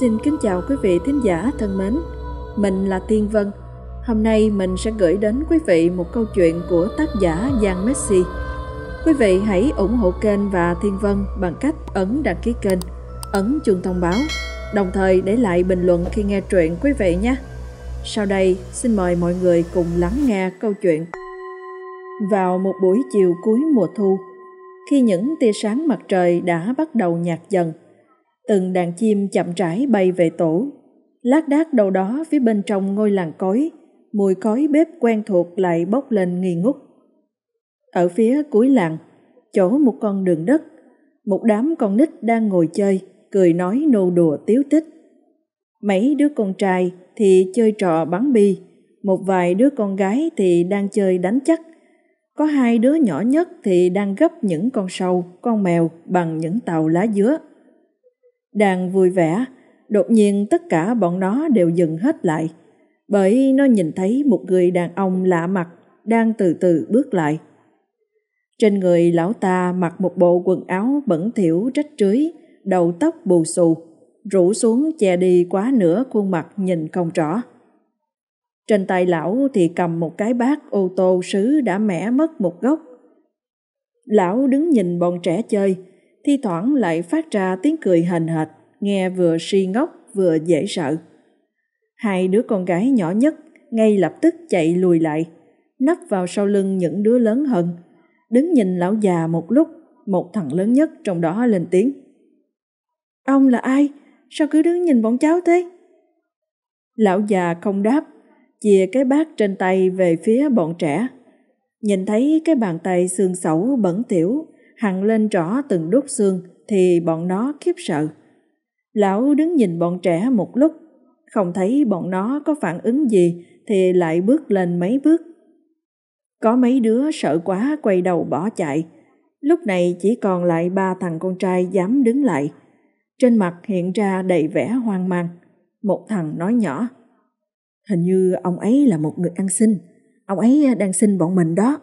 Xin kính chào quý vị thính giả thân mến. Mình là Tiên Vân. Hôm nay mình sẽ gửi đến quý vị một câu chuyện của tác giả Giang Messi. Quý vị hãy ủng hộ kênh và Thiên Vân bằng cách ấn đăng ký kênh, ấn chuông thông báo, đồng thời để lại bình luận khi nghe truyện quý vị nhé. Sau đây, xin mời mọi người cùng lắng nghe câu chuyện. Vào một buổi chiều cuối mùa thu, khi những tia sáng mặt trời đã bắt đầu nhạt dần, từng đàn chim chậm rãi bay về tổ, lác đác đâu đó phía bên trong ngôi làng cối, mùi khói bếp quen thuộc lại bốc lên nghi ngút. Ở phía cuối làng, chỗ một con đường đất, một đám con nít đang ngồi chơi, cười nói nô đùa tiếu tích. Mấy đứa con trai thì chơi trò bắn bi, một vài đứa con gái thì đang chơi đánh chắc. Có hai đứa nhỏ nhất thì đang gấp những con sâu, con mèo bằng những tàu lá dứa. Đang vui vẻ, đột nhiên tất cả bọn nó đều dừng hết lại, bởi nó nhìn thấy một người đàn ông lạ mặt đang từ từ bước lại. Trên người lão ta mặc một bộ quần áo bẩn thỉu rách rưới, đầu tóc bù xù, rủ xuống che đi quá nửa khuôn mặt nhìn không rõ. Trên tay lão thì cầm một cái bát ô tô sứ đã mẻ mất một góc. Lão đứng nhìn bọn trẻ chơi, thi thoảng lại phát ra tiếng cười hền hệt, nghe vừa si ngốc vừa dễ sợ. Hai đứa con gái nhỏ nhất ngay lập tức chạy lùi lại, nấp vào sau lưng những đứa lớn hơn, đứng nhìn lão già một lúc, một thằng lớn nhất trong đó lên tiếng. Ông là ai? Sao cứ đứng nhìn bọn cháu thế? Lão già không đáp, chia cái bát trên tay về phía bọn trẻ. Nhìn thấy cái bàn tay xương xẩu bẩn tiểu hằn lên rõ từng đốt xương thì bọn nó khiếp sợ. Lão đứng nhìn bọn trẻ một lúc, không thấy bọn nó có phản ứng gì thì lại bước lên mấy bước. Có mấy đứa sợ quá quay đầu bỏ chạy. Lúc này chỉ còn lại ba thằng con trai dám đứng lại. Trên mặt hiện ra đầy vẻ hoang mang. Một thằng nói nhỏ. Hình như ông ấy là một người ăn xin. Ông ấy đang xin bọn mình đó.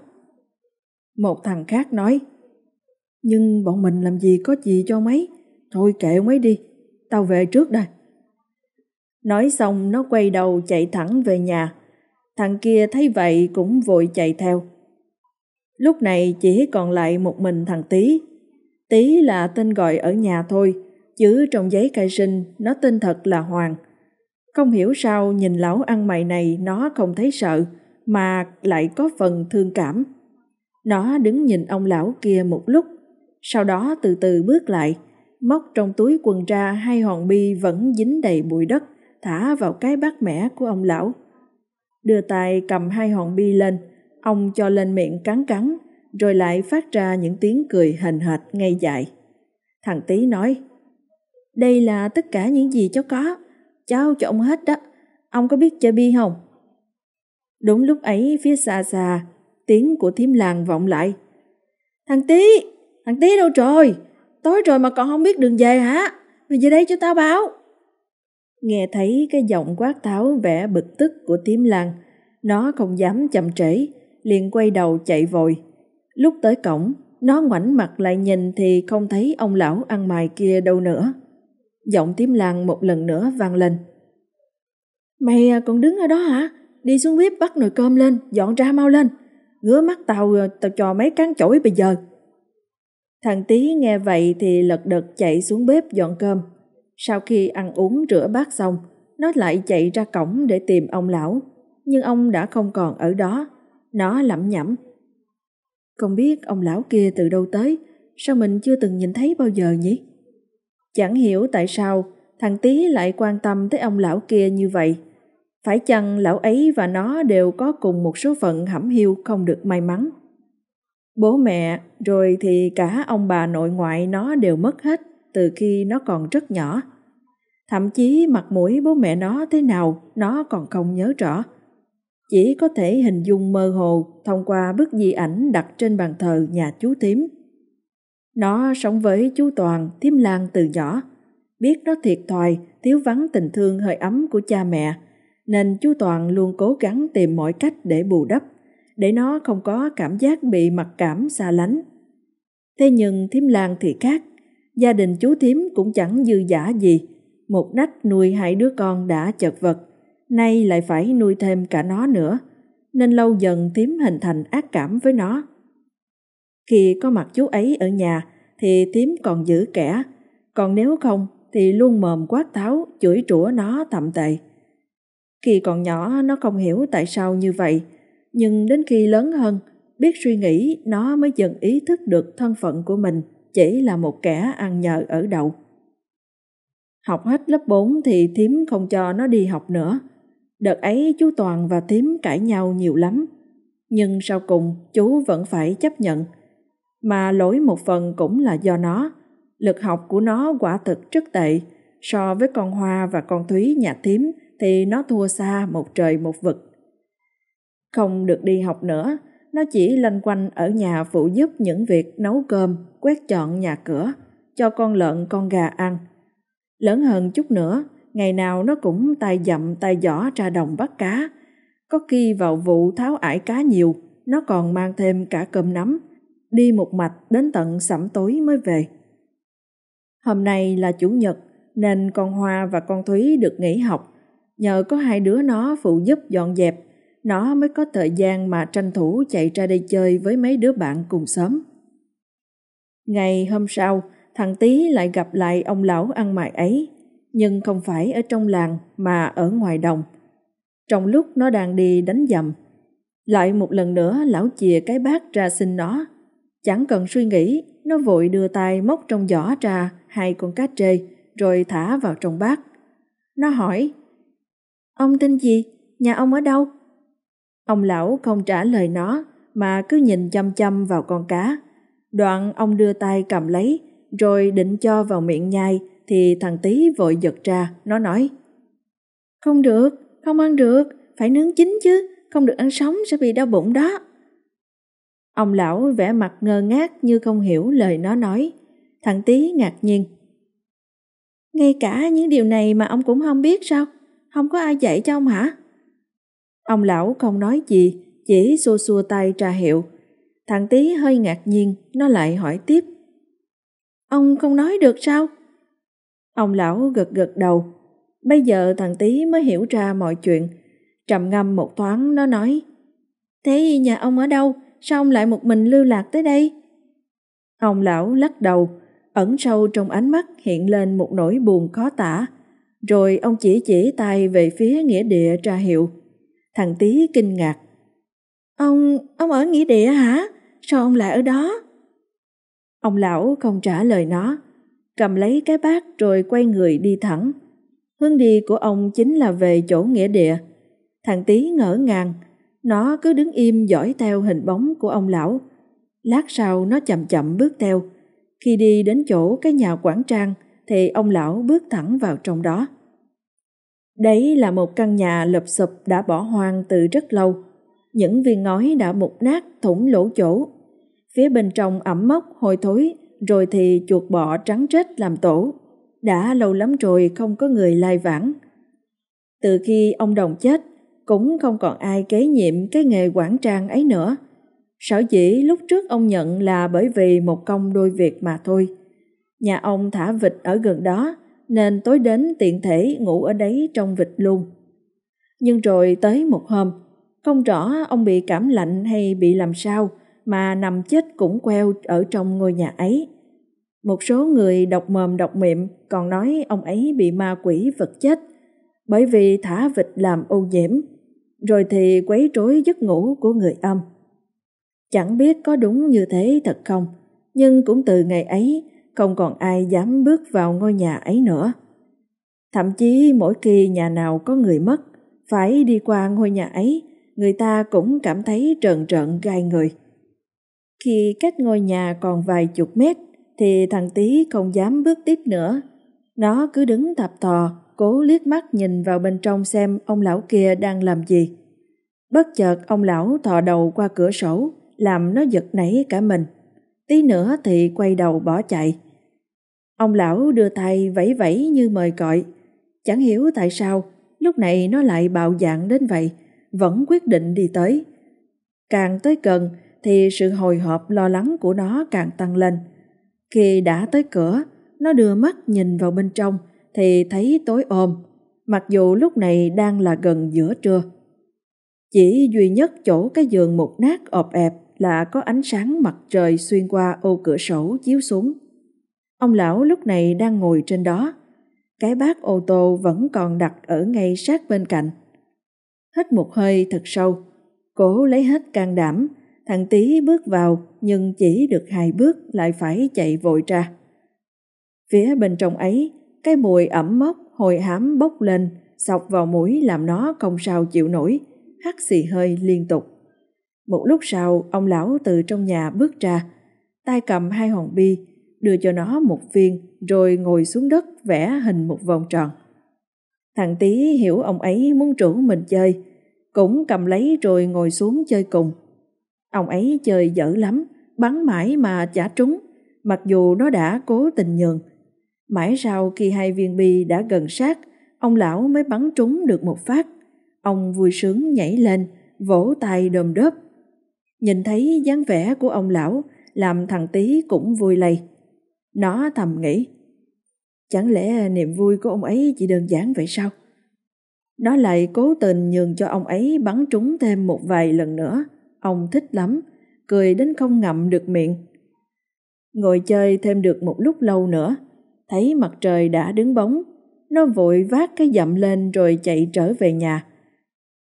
Một thằng khác nói. Nhưng bọn mình làm gì có gì cho mấy. Thôi kệ mấy đi. Tao về trước đây. Nói xong nó quay đầu chạy thẳng về nhà. Thằng kia thấy vậy cũng vội chạy theo. Lúc này chỉ còn lại một mình thằng Tý. Tý là tên gọi ở nhà thôi, chứ trong giấy khai sinh nó tên thật là Hoàng. Không hiểu sao nhìn lão ăn mày này nó không thấy sợ, mà lại có phần thương cảm. Nó đứng nhìn ông lão kia một lúc, sau đó từ từ bước lại, móc trong túi quần ra hai hòn bi vẫn dính đầy bụi đất, thả vào cái bát mẻ của ông lão. Đưa tay cầm hai hòn bi lên, ông cho lên miệng cắn cắn, rồi lại phát ra những tiếng cười hình hệt ngay dại. Thằng Tý nói, đây là tất cả những gì cháu có, cháu cho ông hết đó, ông có biết chơi bi không? Đúng lúc ấy phía xa xa, tiếng của thím làng vọng lại. Thằng Tý, thằng tí đâu trời Tối rồi mà còn không biết đường về hả? Mày về đây cho tao báo. Nghe thấy cái giọng quát tháo vẻ bực tức của tím làng, nó không dám chậm trễ, liền quay đầu chạy vội. Lúc tới cổng, nó ngoảnh mặt lại nhìn thì không thấy ông lão ăn mày kia đâu nữa. Giọng tím làng một lần nữa vang lên. Mày à, còn đứng ở đó hả? Đi xuống bếp bắt nồi cơm lên, dọn ra mau lên. Ngứa mắt tao, à, tao cho mấy cán chổi bây giờ. Thằng Tý nghe vậy thì lật đật chạy xuống bếp dọn cơm. Sau khi ăn uống rửa bát xong, nó lại chạy ra cổng để tìm ông lão. Nhưng ông đã không còn ở đó. Nó lẩm nhẩm. Không biết ông lão kia từ đâu tới, sao mình chưa từng nhìn thấy bao giờ nhỉ? Chẳng hiểu tại sao thằng Tý lại quan tâm tới ông lão kia như vậy. Phải chăng lão ấy và nó đều có cùng một số phận hẩm hiu không được may mắn? Bố mẹ, rồi thì cả ông bà nội ngoại nó đều mất hết từ khi nó còn rất nhỏ. Thậm chí mặt mũi bố mẹ nó thế nào nó còn không nhớ rõ. Chỉ có thể hình dung mơ hồ thông qua bức di ảnh đặt trên bàn thờ nhà chú Tím. Nó sống với chú Toàn, Tím Lan từ nhỏ. Biết nó thiệt thòi, thiếu vắng tình thương hơi ấm của cha mẹ, nên chú Toàn luôn cố gắng tìm mọi cách để bù đắp để nó không có cảm giác bị mặc cảm xa lánh. Thế nhưng thím Lan thì khác, gia đình chú thím cũng chẳng dư giả gì, một nách nuôi hai đứa con đã chật vật, nay lại phải nuôi thêm cả nó nữa, nên lâu dần thím hình thành ác cảm với nó. Khi có mặt chú ấy ở nhà thì thím còn giữ kẻ, còn nếu không thì luôn mồm quát tháo, chửi rủa nó thậm tệ. Khi còn nhỏ nó không hiểu tại sao như vậy, nhưng đến khi lớn hơn, biết suy nghĩ nó mới dần ý thức được thân phận của mình chỉ là một kẻ ăn nhờ ở đậu. Học hết lớp 4 thì thím không cho nó đi học nữa. Đợt ấy chú Toàn và thím cãi nhau nhiều lắm. Nhưng sau cùng chú vẫn phải chấp nhận. Mà lỗi một phần cũng là do nó. Lực học của nó quả thực rất tệ. So với con Hoa và con Thúy nhà thím thì nó thua xa một trời một vực. Không được đi học nữa, nó chỉ lanh quanh ở nhà phụ giúp những việc nấu cơm, quét dọn nhà cửa, cho con lợn con gà ăn. Lớn hơn chút nữa, ngày nào nó cũng tay dậm tay giỏ ra đồng bắt cá. Có khi vào vụ tháo ải cá nhiều, nó còn mang thêm cả cơm nắm, đi một mạch đến tận sẩm tối mới về. Hôm nay là chủ nhật, nên con Hoa và con Thúy được nghỉ học. Nhờ có hai đứa nó phụ giúp dọn dẹp, nó mới có thời gian mà tranh thủ chạy ra đây chơi với mấy đứa bạn cùng xóm. Ngày hôm sau, thằng Tý lại gặp lại ông lão ăn mày ấy, nhưng không phải ở trong làng mà ở ngoài đồng. Trong lúc nó đang đi đánh dầm, lại một lần nữa lão chìa cái bát ra xin nó. Chẳng cần suy nghĩ, nó vội đưa tay móc trong giỏ ra hai con cá trê rồi thả vào trong bát. Nó hỏi, Ông tên gì? Nhà ông ở đâu? Ông lão không trả lời nó mà cứ nhìn chăm chăm vào con cá. Đoạn ông đưa tay cầm lấy rồi định cho vào miệng nhai thì thằng tí vội giật ra, nó nói Không được, không ăn được, phải nướng chín chứ, không được ăn sống sẽ bị đau bụng đó. Ông lão vẻ mặt ngơ ngác như không hiểu lời nó nói. Thằng tí ngạc nhiên. Ngay cả những điều này mà ông cũng không biết sao? Không có ai dạy cho ông hả? Ông lão không nói gì, chỉ xua xua tay tra hiệu. Thằng tí hơi ngạc nhiên, nó lại hỏi tiếp. Ông không nói được sao? Ông lão gật gật đầu. Bây giờ thằng tí mới hiểu ra mọi chuyện. Trầm ngâm một thoáng nó nói. Thế nhà ông ở đâu? Sao ông lại một mình lưu lạc tới đây? Ông lão lắc đầu, ẩn sâu trong ánh mắt hiện lên một nỗi buồn khó tả. Rồi ông chỉ chỉ tay về phía nghĩa địa tra hiệu. Thằng tí kinh ngạc. Ông, ông ở nghĩa địa hả? Sao ông lại ở đó? Ông lão không trả lời nó, cầm lấy cái bát rồi quay người đi thẳng. Hướng đi của ông chính là về chỗ nghĩa địa. Thằng tí ngỡ ngàng, nó cứ đứng im dõi theo hình bóng của ông lão. Lát sau nó chậm chậm bước theo. Khi đi đến chỗ cái nhà quảng trang thì ông lão bước thẳng vào trong đó. Đấy là một căn nhà lụp sụp đã bỏ hoang từ rất lâu. Những viên ngói đã mục nát thủng lỗ chỗ. Phía bên trong ẩm mốc hôi thối, rồi thì chuột bọ trắng trết làm tổ. Đã lâu lắm rồi không có người lai vãng. Từ khi ông Đồng chết, cũng không còn ai kế nhiệm cái nghề quản trang ấy nữa. Sở dĩ lúc trước ông nhận là bởi vì một công đôi việc mà thôi. Nhà ông thả vịt ở gần đó, nên tối đến tiện thể ngủ ở đấy trong vịt luôn. Nhưng rồi tới một hôm, không rõ ông bị cảm lạnh hay bị làm sao mà nằm chết cũng queo ở trong ngôi nhà ấy. Một số người độc mồm độc miệng còn nói ông ấy bị ma quỷ vật chết bởi vì thả vịt làm ô nhiễm, rồi thì quấy rối giấc ngủ của người âm. Chẳng biết có đúng như thế thật không, nhưng cũng từ ngày ấy không còn ai dám bước vào ngôi nhà ấy nữa. Thậm chí mỗi khi nhà nào có người mất, phải đi qua ngôi nhà ấy, người ta cũng cảm thấy trợn trợn gai người. Khi cách ngôi nhà còn vài chục mét, thì thằng tí không dám bước tiếp nữa. Nó cứ đứng thập thò, cố liếc mắt nhìn vào bên trong xem ông lão kia đang làm gì. Bất chợt ông lão thò đầu qua cửa sổ, làm nó giật nảy cả mình. Tí nữa thì quay đầu bỏ chạy. Ông lão đưa tay vẫy vẫy như mời gọi. Chẳng hiểu tại sao lúc này nó lại bạo dạng đến vậy, vẫn quyết định đi tới. Càng tới gần thì sự hồi hộp lo lắng của nó càng tăng lên. Khi đã tới cửa, nó đưa mắt nhìn vào bên trong thì thấy tối ôm, mặc dù lúc này đang là gần giữa trưa. Chỉ duy nhất chỗ cái giường một nát ọp ẹp là có ánh sáng mặt trời xuyên qua ô cửa sổ chiếu xuống. Ông lão lúc này đang ngồi trên đó. Cái bát ô tô vẫn còn đặt ở ngay sát bên cạnh. Hít một hơi thật sâu, cố lấy hết can đảm, thằng tí bước vào nhưng chỉ được hai bước lại phải chạy vội ra. Phía bên trong ấy, cái mùi ẩm mốc hồi hám bốc lên, sọc vào mũi làm nó không sao chịu nổi, hắt xì hơi liên tục. Một lúc sau, ông lão từ trong nhà bước ra, tay cầm hai hòn bi, đưa cho nó một viên rồi ngồi xuống đất vẽ hình một vòng tròn. Thằng tí hiểu ông ấy muốn rủ mình chơi, cũng cầm lấy rồi ngồi xuống chơi cùng. Ông ấy chơi dở lắm, bắn mãi mà chả trúng, mặc dù nó đã cố tình nhường. Mãi sau khi hai viên bi đã gần sát, ông lão mới bắn trúng được một phát. Ông vui sướng nhảy lên, vỗ tay đồm đớp. Nhìn thấy dáng vẻ của ông lão, làm thằng tí cũng vui lây. Nó thầm nghĩ, chẳng lẽ niềm vui của ông ấy chỉ đơn giản vậy sao? Nó lại cố tình nhường cho ông ấy bắn trúng thêm một vài lần nữa. Ông thích lắm, cười đến không ngậm được miệng. Ngồi chơi thêm được một lúc lâu nữa, thấy mặt trời đã đứng bóng, nó vội vác cái dặm lên rồi chạy trở về nhà.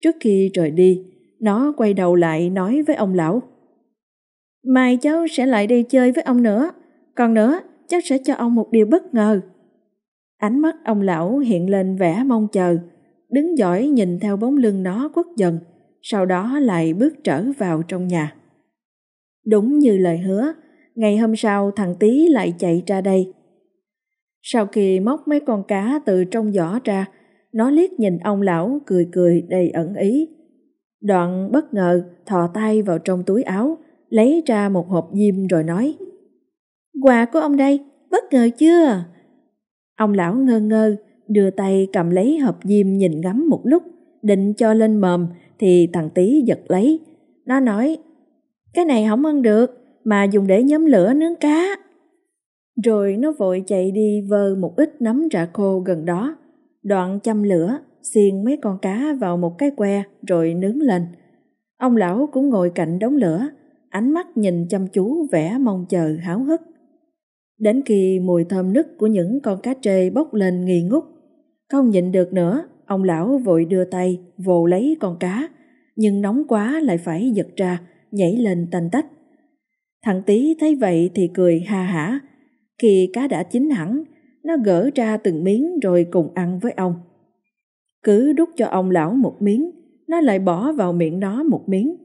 Trước khi trời đi, nó quay đầu lại nói với ông lão. Mai cháu sẽ lại đây chơi với ông nữa, còn nữa cháu sẽ cho ông một điều bất ngờ. Ánh mắt ông lão hiện lên vẻ mong chờ, đứng dõi nhìn theo bóng lưng nó quất dần, sau đó lại bước trở vào trong nhà. Đúng như lời hứa, ngày hôm sau thằng Tý lại chạy ra đây. Sau khi móc mấy con cá từ trong giỏ ra, nó liếc nhìn ông lão cười cười đầy ẩn ý. Đoạn bất ngờ thò tay vào trong túi áo, lấy ra một hộp diêm rồi nói Quà của ông đây, bất ngờ chưa? Ông lão ngơ ngơ, đưa tay cầm lấy hộp diêm nhìn ngắm một lúc, định cho lên mồm thì thằng tí giật lấy. Nó nói, cái này không ăn được, mà dùng để nhóm lửa nướng cá. Rồi nó vội chạy đi vơ một ít nấm rạ khô gần đó, đoạn châm lửa, xiên mấy con cá vào một cái que rồi nướng lên. Ông lão cũng ngồi cạnh đống lửa, ánh mắt nhìn chăm chú vẻ mong chờ háo hức. Đến khi mùi thơm nức của những con cá trê bốc lên nghi ngút, không nhịn được nữa, ông lão vội đưa tay vồ lấy con cá, nhưng nóng quá lại phải giật ra, nhảy lên tanh tách. Thằng tí thấy vậy thì cười ha hả. Khi cá đã chín hẳn, nó gỡ ra từng miếng rồi cùng ăn với ông. Cứ đút cho ông lão một miếng, nó lại bỏ vào miệng nó một miếng.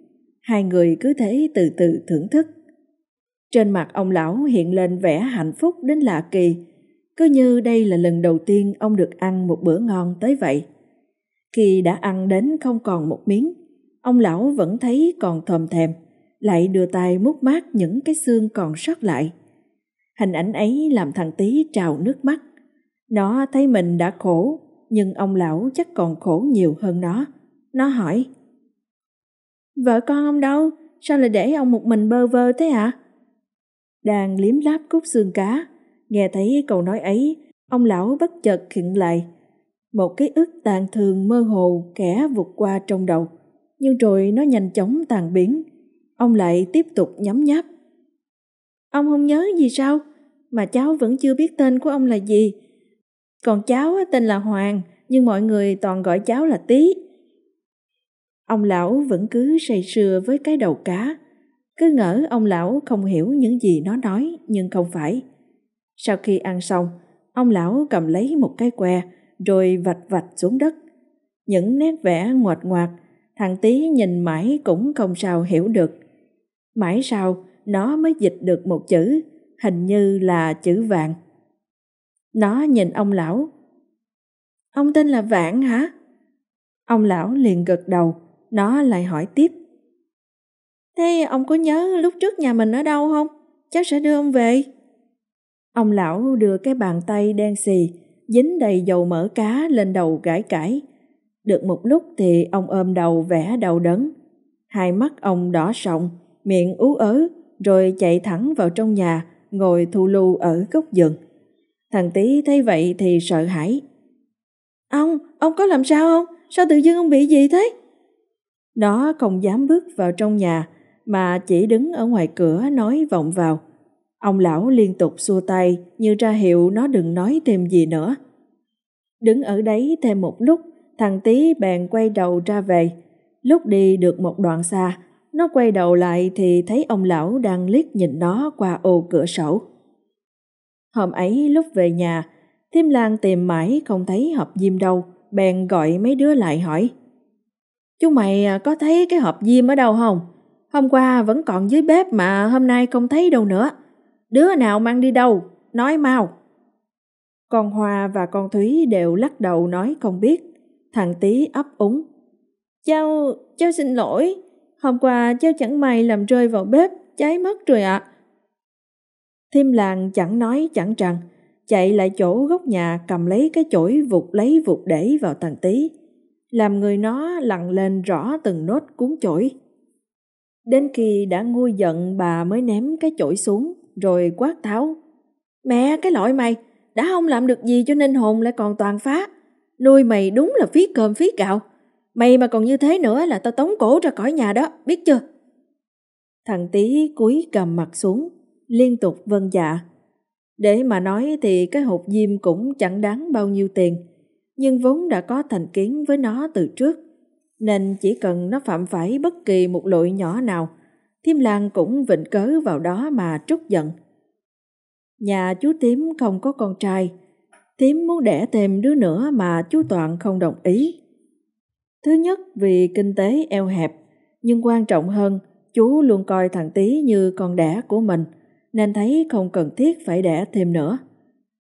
Hai người cứ thế từ từ thưởng thức. Trên mặt ông lão hiện lên vẻ hạnh phúc đến lạ kỳ, cứ như đây là lần đầu tiên ông được ăn một bữa ngon tới vậy. Khi đã ăn đến không còn một miếng, ông lão vẫn thấy còn thòm thèm, lại đưa tay mút mát những cái xương còn sót lại. Hình ảnh ấy làm thằng tí trào nước mắt. Nó thấy mình đã khổ, nhưng ông lão chắc còn khổ nhiều hơn nó. Nó hỏi, Vợ con ông đâu? Sao lại để ông một mình bơ vơ thế hả? Đang liếm láp cút xương cá, nghe thấy câu nói ấy, ông lão bất chợt khựng lại. Một cái ức tàn thường mơ hồ kẻ vụt qua trong đầu, nhưng rồi nó nhanh chóng tàn biến. Ông lại tiếp tục nhắm nháp. Ông không nhớ gì sao? Mà cháu vẫn chưa biết tên của ông là gì. Còn cháu tên là Hoàng, nhưng mọi người toàn gọi cháu là Tí. Ông lão vẫn cứ say sưa với cái đầu cá, cứ ngỡ ông lão không hiểu những gì nó nói nhưng không phải. Sau khi ăn xong, ông lão cầm lấy một cái que rồi vạch vạch xuống đất. Những nét vẽ ngoạch ngoạc, thằng tí nhìn mãi cũng không sao hiểu được. Mãi sau, nó mới dịch được một chữ, hình như là chữ vàng. Nó nhìn ông lão. Ông tên là Vạn hả? Ông lão liền gật đầu, nó lại hỏi tiếp. Thế ông có nhớ lúc trước nhà mình ở đâu không? Cháu sẽ đưa ông về. Ông lão đưa cái bàn tay đen xì, dính đầy dầu mỡ cá lên đầu gãi cãi. Được một lúc thì ông ôm đầu vẽ đầu đớn. Hai mắt ông đỏ sọng, miệng ú ớ, rồi chạy thẳng vào trong nhà, ngồi thu lưu ở góc giường. Thằng tí thấy vậy thì sợ hãi. Ông, ông có làm sao không? Sao tự dưng ông bị gì thế? Nó không dám bước vào trong nhà mà chỉ đứng ở ngoài cửa nói vọng vào. Ông lão liên tục xua tay như ra hiệu nó đừng nói thêm gì nữa. Đứng ở đấy thêm một lúc, thằng tí bèn quay đầu ra về. Lúc đi được một đoạn xa, nó quay đầu lại thì thấy ông lão đang liếc nhìn nó qua ô cửa sổ. Hôm ấy lúc về nhà, Thiêm Lan tìm mãi không thấy hộp diêm đâu, bèn gọi mấy đứa lại hỏi. Chú mày à, có thấy cái hộp diêm ở đâu không? Hôm qua vẫn còn dưới bếp mà hôm nay không thấy đâu nữa. Đứa nào mang đi đâu? Nói mau. Con Hoa và con Thúy đều lắc đầu nói không biết. Thằng Tý ấp úng. Cháu, cháu xin lỗi. Hôm qua cháu chẳng may làm rơi vào bếp, cháy mất rồi ạ. À thêm làng chẳng nói chẳng rằng, chạy lại chỗ góc nhà cầm lấy cái chổi vụt lấy vụt để vào thằng tí Làm người nó lặn lên rõ từng nốt cuốn chổi. Đến khi đã nguôi giận bà mới ném cái chổi xuống rồi quát tháo. Mẹ cái loại mày, đã không làm được gì cho nên hồn lại còn toàn phá. Nuôi mày đúng là phí cơm phí gạo. Mày mà còn như thế nữa là tao tống cổ ra khỏi nhà đó, biết chưa? Thằng tí cúi cầm mặt xuống, liên tục vâng dạ. Để mà nói thì cái hộp diêm cũng chẳng đáng bao nhiêu tiền, nhưng vốn đã có thành kiến với nó từ trước, nên chỉ cần nó phạm phải bất kỳ một lỗi nhỏ nào, Thiêm Lan cũng vịnh cớ vào đó mà trút giận. Nhà chú Tím không có con trai, Tím muốn đẻ thêm đứa nữa mà chú Toàn không đồng ý. Thứ nhất vì kinh tế eo hẹp, nhưng quan trọng hơn, chú luôn coi thằng Tí như con đẻ của mình, nên thấy không cần thiết phải đẻ thêm nữa.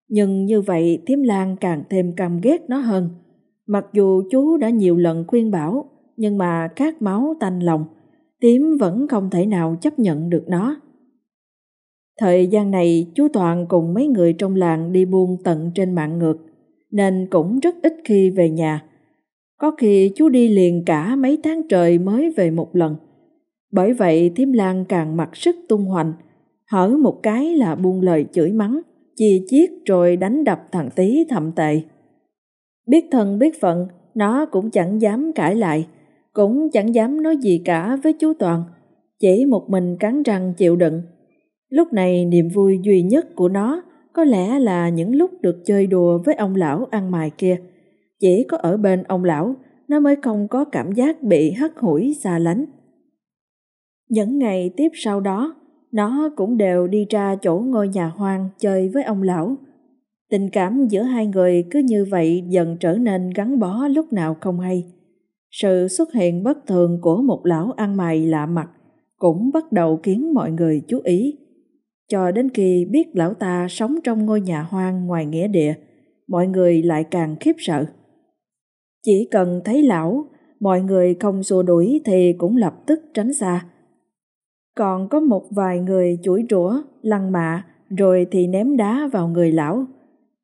Nhưng như vậy Thiếm Lan càng thêm căm ghét nó hơn. Mặc dù chú đã nhiều lần khuyên bảo, nhưng mà khát máu tanh lòng, Tím vẫn không thể nào chấp nhận được nó. Thời gian này chú Toàn cùng mấy người trong làng đi buôn tận trên mạng ngược, nên cũng rất ít khi về nhà. Có khi chú đi liền cả mấy tháng trời mới về một lần. Bởi vậy Thiếm Lan càng mặc sức tung hoành, hở một cái là buông lời chửi mắng, chia chiết rồi đánh đập thằng tí thậm tệ. Biết thân biết phận, nó cũng chẳng dám cãi lại, cũng chẳng dám nói gì cả với chú Toàn, chỉ một mình cắn răng chịu đựng. Lúc này niềm vui duy nhất của nó có lẽ là những lúc được chơi đùa với ông lão ăn mài kia. Chỉ có ở bên ông lão, nó mới không có cảm giác bị hất hủi xa lánh. Những ngày tiếp sau đó, nó cũng đều đi ra chỗ ngôi nhà hoang chơi với ông lão. Tình cảm giữa hai người cứ như vậy dần trở nên gắn bó lúc nào không hay. Sự xuất hiện bất thường của một lão ăn mày lạ mặt cũng bắt đầu khiến mọi người chú ý. Cho đến khi biết lão ta sống trong ngôi nhà hoang ngoài nghĩa địa, mọi người lại càng khiếp sợ. Chỉ cần thấy lão, mọi người không xua đuổi thì cũng lập tức tránh xa. Còn có một vài người chửi rủa, lăng mạ, rồi thì ném đá vào người lão.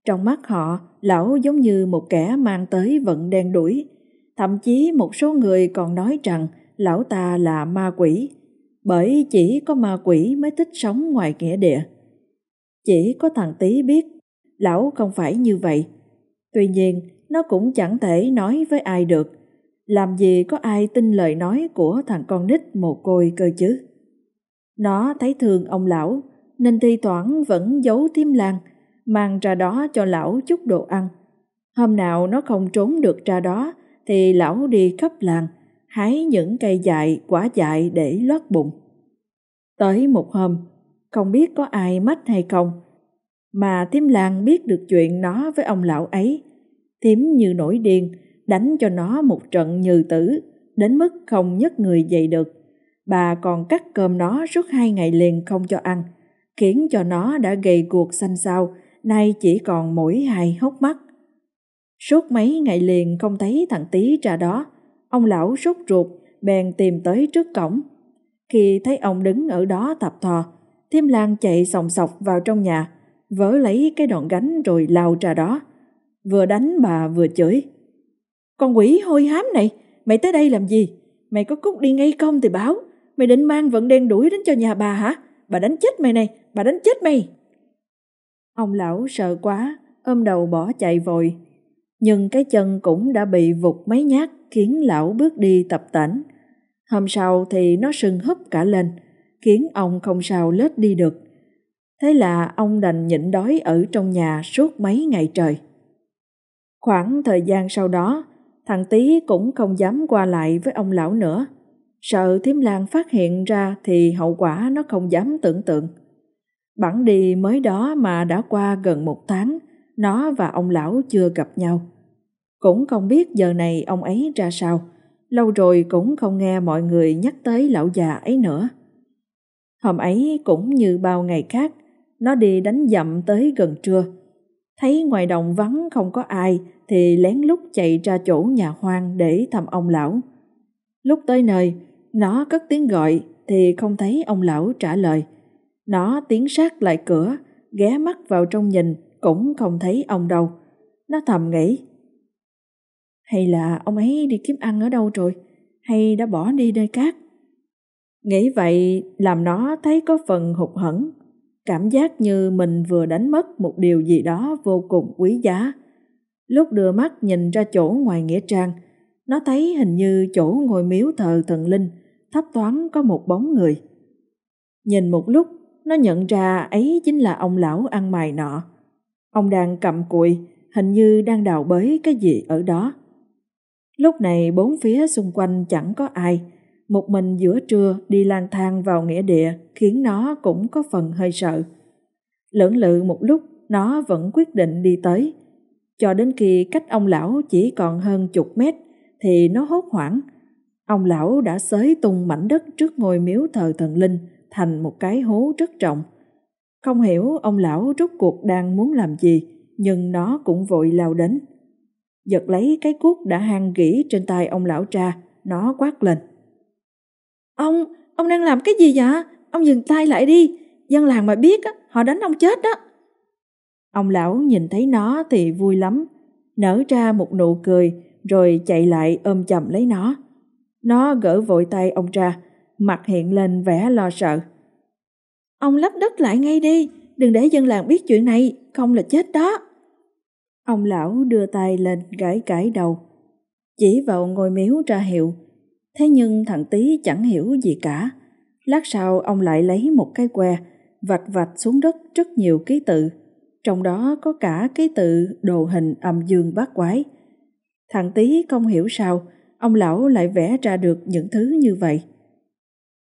Trong mắt họ, lão giống như một kẻ mang tới vận đen đuổi. Thậm chí một số người còn nói rằng lão ta là ma quỷ, bởi chỉ có ma quỷ mới thích sống ngoài nghĩa địa. Chỉ có thằng tý biết, lão không phải như vậy. Tuy nhiên, nó cũng chẳng thể nói với ai được. Làm gì có ai tin lời nói của thằng con nít mồ côi cơ chứ? Nó thấy thương ông lão, nên thi thoảng vẫn giấu thiêm lan, mang ra đó cho lão chút đồ ăn. Hôm nào nó không trốn được ra đó, thì lão đi khắp làng, hái những cây dại, quả dại để lót bụng. Tới một hôm, không biết có ai mách hay không, mà thím lan biết được chuyện nó với ông lão ấy, thím như nổi điên, đánh cho nó một trận như tử, đến mức không nhấc người dậy được. Bà còn cắt cơm nó suốt hai ngày liền không cho ăn, khiến cho nó đã gầy guộc xanh xao, nay chỉ còn mỗi hai hốc mắt. Suốt mấy ngày liền không thấy thằng tí ra đó, ông lão sốt ruột, bèn tìm tới trước cổng. Khi thấy ông đứng ở đó tập thò, Thiêm Lan chạy sòng sọc vào trong nhà, vớ lấy cái đòn gánh rồi lao ra đó vừa đánh bà vừa chửi. Con quỷ hôi hám này, mày tới đây làm gì? Mày có cút đi ngay không thì báo. Mày định mang vận đen đuổi đến cho nhà bà hả? Bà đánh chết mày này, bà đánh chết mày. Ông lão sợ quá, ôm đầu bỏ chạy vội. Nhưng cái chân cũng đã bị vụt mấy nhát khiến lão bước đi tập tảnh. Hôm sau thì nó sưng húp cả lên, khiến ông không sao lết đi được. Thế là ông đành nhịn đói ở trong nhà suốt mấy ngày trời. Khoảng thời gian sau đó, thằng Tý cũng không dám qua lại với ông lão nữa. Sợ thím Lan phát hiện ra thì hậu quả nó không dám tưởng tượng. bản đi mới đó mà đã qua gần một tháng, nó và ông lão chưa gặp nhau. Cũng không biết giờ này ông ấy ra sao, lâu rồi cũng không nghe mọi người nhắc tới lão già ấy nữa. Hôm ấy cũng như bao ngày khác, nó đi đánh dặm tới gần trưa. Thấy ngoài đồng vắng không có ai thì lén lút chạy ra chỗ nhà hoang để thăm ông lão. Lúc tới nơi, nó cất tiếng gọi thì không thấy ông lão trả lời. Nó tiến sát lại cửa, ghé mắt vào trong nhìn cũng không thấy ông đâu. Nó thầm nghĩ. Hay là ông ấy đi kiếm ăn ở đâu rồi? Hay đã bỏ đi nơi khác? Nghĩ vậy làm nó thấy có phần hụt hẫng, cảm giác như mình vừa đánh mất một điều gì đó vô cùng quý giá. Lúc đưa mắt nhìn ra chỗ ngoài nghĩa trang, nó thấy hình như chỗ ngôi miếu thờ thần linh thấp thoáng có một bóng người. Nhìn một lúc, nó nhận ra ấy chính là ông lão ăn mày nọ. Ông đang cầm cùi, hình như đang đào bới cái gì ở đó. Lúc này bốn phía xung quanh chẳng có ai, một mình giữa trưa đi lang thang vào nghĩa địa khiến nó cũng có phần hơi sợ. Lưỡng lự một lúc, nó vẫn quyết định đi tới. Cho đến khi cách ông lão chỉ còn hơn chục mét thì nó hốt hoảng. Ông lão đã xới tung mảnh đất trước ngôi miếu thờ thần linh thành một cái hố rất trọng. Không hiểu ông lão rốt cuộc đang muốn làm gì, nhưng nó cũng vội lao đến. Giật lấy cái cuốc đã hang gỉ trên tay ông lão cha, nó quát lên. Ông, ông đang làm cái gì vậy? Ông dừng tay lại đi, dân làng mà biết họ đánh ông chết đó. Ông lão nhìn thấy nó thì vui lắm, nở ra một nụ cười rồi chạy lại ôm chầm lấy nó. Nó gỡ vội tay ông ra, mặt hiện lên vẻ lo sợ. Ông lấp đất lại ngay đi, đừng để dân làng biết chuyện này, không là chết đó. Ông lão đưa tay lên gãi gãi đầu, chỉ vào ngôi miếu ra hiệu. Thế nhưng thằng tí chẳng hiểu gì cả. Lát sau ông lại lấy một cái que, vạch vạch xuống đất rất nhiều ký tự, trong đó có cả ký tự đồ hình âm dương bát quái. Thằng tí không hiểu sao, ông lão lại vẽ ra được những thứ như vậy.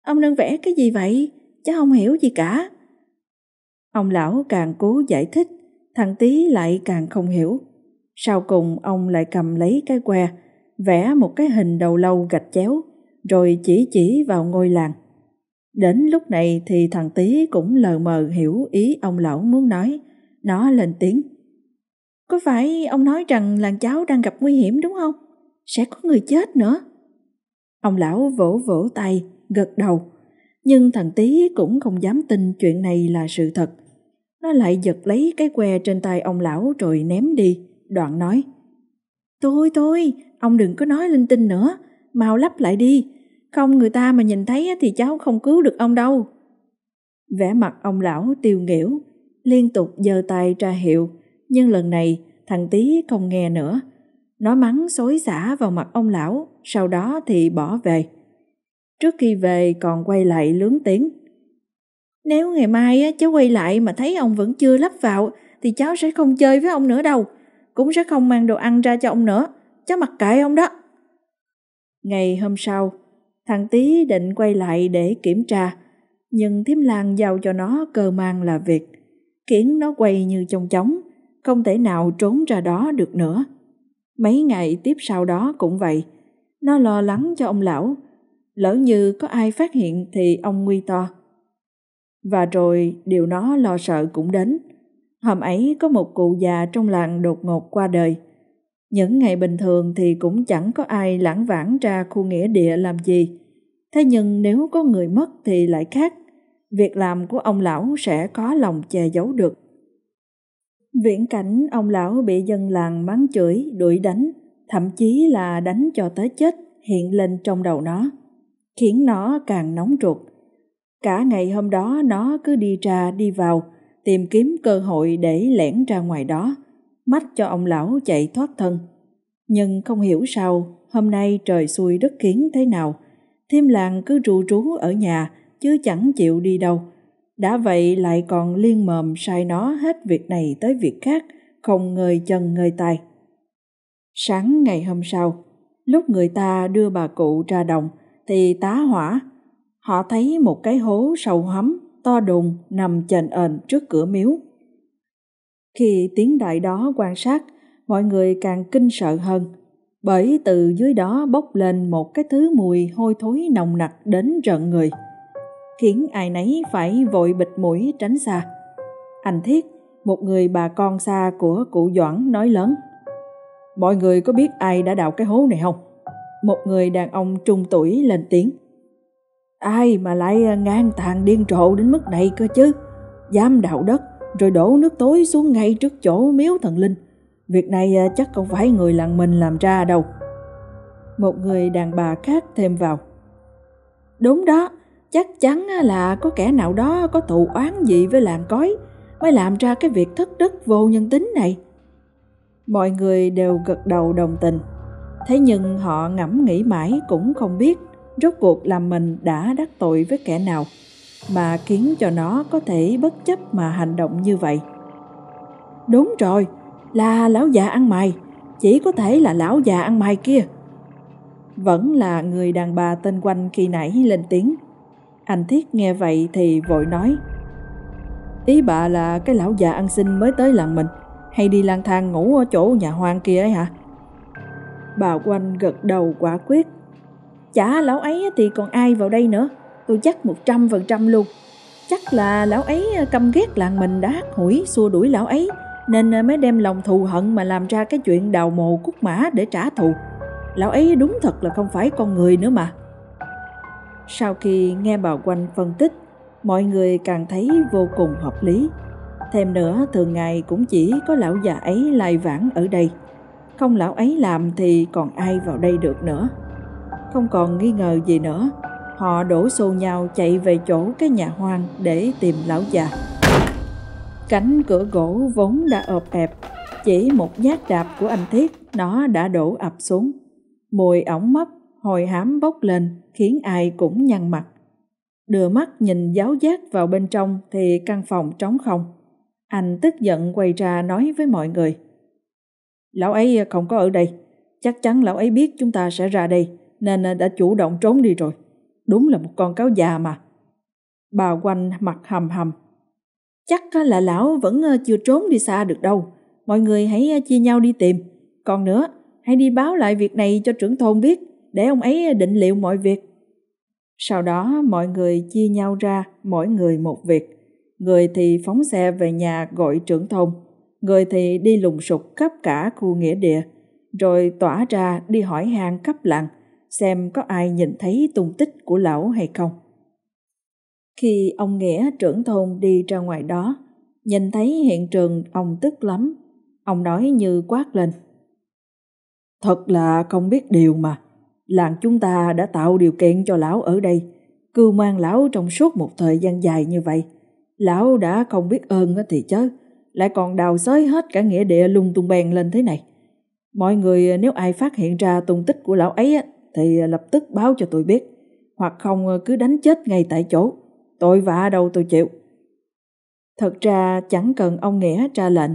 Ông đang vẽ cái gì vậy? Cháu không hiểu gì cả. Ông lão càng cố giải thích, thằng tí lại càng không hiểu. Sau cùng ông lại cầm lấy cái que, vẽ một cái hình đầu lâu gạch chéo, rồi chỉ chỉ vào ngôi làng. Đến lúc này thì thằng tí cũng lờ mờ hiểu ý ông lão muốn nói, nó lên tiếng. Có phải ông nói rằng làng cháu đang gặp nguy hiểm đúng không? Sẽ có người chết nữa. Ông lão vỗ vỗ tay, gật đầu. Nhưng thằng tí cũng không dám tin chuyện này là sự thật. Nó lại giật lấy cái que trên tay ông lão rồi ném đi, đoạn nói. Thôi thôi, ông đừng có nói linh tinh nữa, mau lắp lại đi. Không người ta mà nhìn thấy thì cháu không cứu được ông đâu. Vẻ mặt ông lão tiêu nghỉu, liên tục giơ tay ra hiệu, nhưng lần này thằng tí không nghe nữa. Nó mắng xối xả vào mặt ông lão, sau đó thì bỏ về. Trước khi về còn quay lại lướng tiếng. Nếu ngày mai cháu quay lại mà thấy ông vẫn chưa lắp vào thì cháu sẽ không chơi với ông nữa đâu. Cũng sẽ không mang đồ ăn ra cho ông nữa. Cháu mặc kệ ông đó. Ngày hôm sau, thằng Tý định quay lại để kiểm tra. Nhưng thím làng giao cho nó cơ mang là việc. Khiến nó quay như trong chóng, không thể nào trốn ra đó được nữa. Mấy ngày tiếp sau đó cũng vậy. Nó lo lắng cho ông lão lỡ như có ai phát hiện thì ông nguy to. Và rồi điều nó lo sợ cũng đến. Hôm ấy có một cụ già trong làng đột ngột qua đời. Những ngày bình thường thì cũng chẳng có ai lãng vãng ra khu nghĩa địa làm gì. Thế nhưng nếu có người mất thì lại khác. Việc làm của ông lão sẽ có lòng che giấu được. Viễn cảnh ông lão bị dân làng mắng chửi, đuổi đánh, thậm chí là đánh cho tới chết hiện lên trong đầu nó khiến nó càng nóng ruột. Cả ngày hôm đó nó cứ đi ra đi vào, tìm kiếm cơ hội để lẻn ra ngoài đó, mắt cho ông lão chạy thoát thân. Nhưng không hiểu sao, hôm nay trời xuôi đất kiến thế nào, thêm làng cứ rù rú ở nhà chứ chẳng chịu đi đâu. Đã vậy lại còn liên mồm sai nó hết việc này tới việc khác, không ngơi chân ngơi tay. Sáng ngày hôm sau, lúc người ta đưa bà cụ ra đồng thì tá hỏa. Họ thấy một cái hố sâu hắm, to đùng nằm chền ền trước cửa miếu. Khi tiếng đại đó quan sát, mọi người càng kinh sợ hơn, bởi từ dưới đó bốc lên một cái thứ mùi hôi thối nồng nặc đến rợn người, khiến ai nấy phải vội bịt mũi tránh xa. Anh Thiết, một người bà con xa của cụ Doãn nói lớn. Mọi người có biết ai đã đào cái hố này không? Một người đàn ông trung tuổi lên tiếng. Ai mà lại à, ngang tàn điên trộ đến mức này cơ chứ? Dám đào đất rồi đổ nước tối xuống ngay trước chỗ miếu thần linh. Việc này à, chắc không phải người làng mình làm ra đâu. Một người đàn bà khác thêm vào. Đúng đó, chắc chắn là có kẻ nào đó có thù oán gì với làng cói mới làm ra cái việc thất đức vô nhân tính này. Mọi người đều gật đầu đồng tình. Thế nhưng họ ngẫm nghĩ mãi cũng không biết rốt cuộc là mình đã đắc tội với kẻ nào mà khiến cho nó có thể bất chấp mà hành động như vậy. Đúng rồi, là lão già ăn mày, chỉ có thể là lão già ăn mày kia. Vẫn là người đàn bà tên quanh khi nãy lên tiếng. Anh Thiết nghe vậy thì vội nói. Ý bà là cái lão già ăn xin mới tới làng mình, hay đi lang thang ngủ ở chỗ nhà hoang kia ấy hả? Bà quanh gật đầu quả quyết. Chả lão ấy thì còn ai vào đây nữa, tôi chắc một trăm phần trăm luôn. Chắc là lão ấy căm ghét làng mình đã hắt hủi xua đuổi lão ấy, nên mới đem lòng thù hận mà làm ra cái chuyện đào mồ cúc mã để trả thù. Lão ấy đúng thật là không phải con người nữa mà. Sau khi nghe bà quanh phân tích, mọi người càng thấy vô cùng hợp lý. Thêm nữa, thường ngày cũng chỉ có lão già ấy lai vãng ở đây. Không lão ấy làm thì còn ai vào đây được nữa. Không còn nghi ngờ gì nữa, họ đổ xô nhau chạy về chỗ cái nhà hoang để tìm lão già. Cánh cửa gỗ vốn đã ộp ẹp, chỉ một nhát đạp của anh Thiết nó đã đổ ập xuống. Mùi ổng mấp, hồi hám bốc lên khiến ai cũng nhăn mặt. Đưa mắt nhìn giáo giác vào bên trong thì căn phòng trống không. Anh tức giận quay ra nói với mọi người. Lão ấy không có ở đây, chắc chắn lão ấy biết chúng ta sẽ ra đây nên đã chủ động trốn đi rồi. Đúng là một con cáo già mà. Bà quanh mặt hầm hầm. Chắc là lão vẫn ờ, chưa trốn đi xa được đâu. Mọi người hãy ờ, chia nhau đi tìm. Còn nữa, hãy đi báo lại việc này cho trưởng thôn biết để ông ấy định liệu mọi việc. Sau đó mọi người chia nhau ra mỗi người một việc. Người thì phóng xe về nhà gọi trưởng thôn, người thì đi lùng sục khắp cả khu nghĩa địa, rồi tỏa ra đi hỏi han khắp làng xem có ai nhìn thấy tung tích của lão hay không. Khi ông Nghĩa trưởng thôn đi ra ngoài đó, nhìn thấy hiện trường ông tức lắm. Ông nói như quát lên. Thật là không biết điều mà. Làng chúng ta đã tạo điều kiện cho lão ở đây, cưu mang lão trong suốt một thời gian dài như vậy. Lão đã không biết ơn thì chớ, lại còn đào xới hết cả nghĩa địa lung tung bèn lên thế này. Mọi người nếu ai phát hiện ra tung tích của lão ấy thì lập tức báo cho tôi biết, hoặc không cứ đánh chết ngay tại chỗ. Tội vạ đâu tôi chịu. Thật ra chẳng cần ông Nghĩa ra lệnh,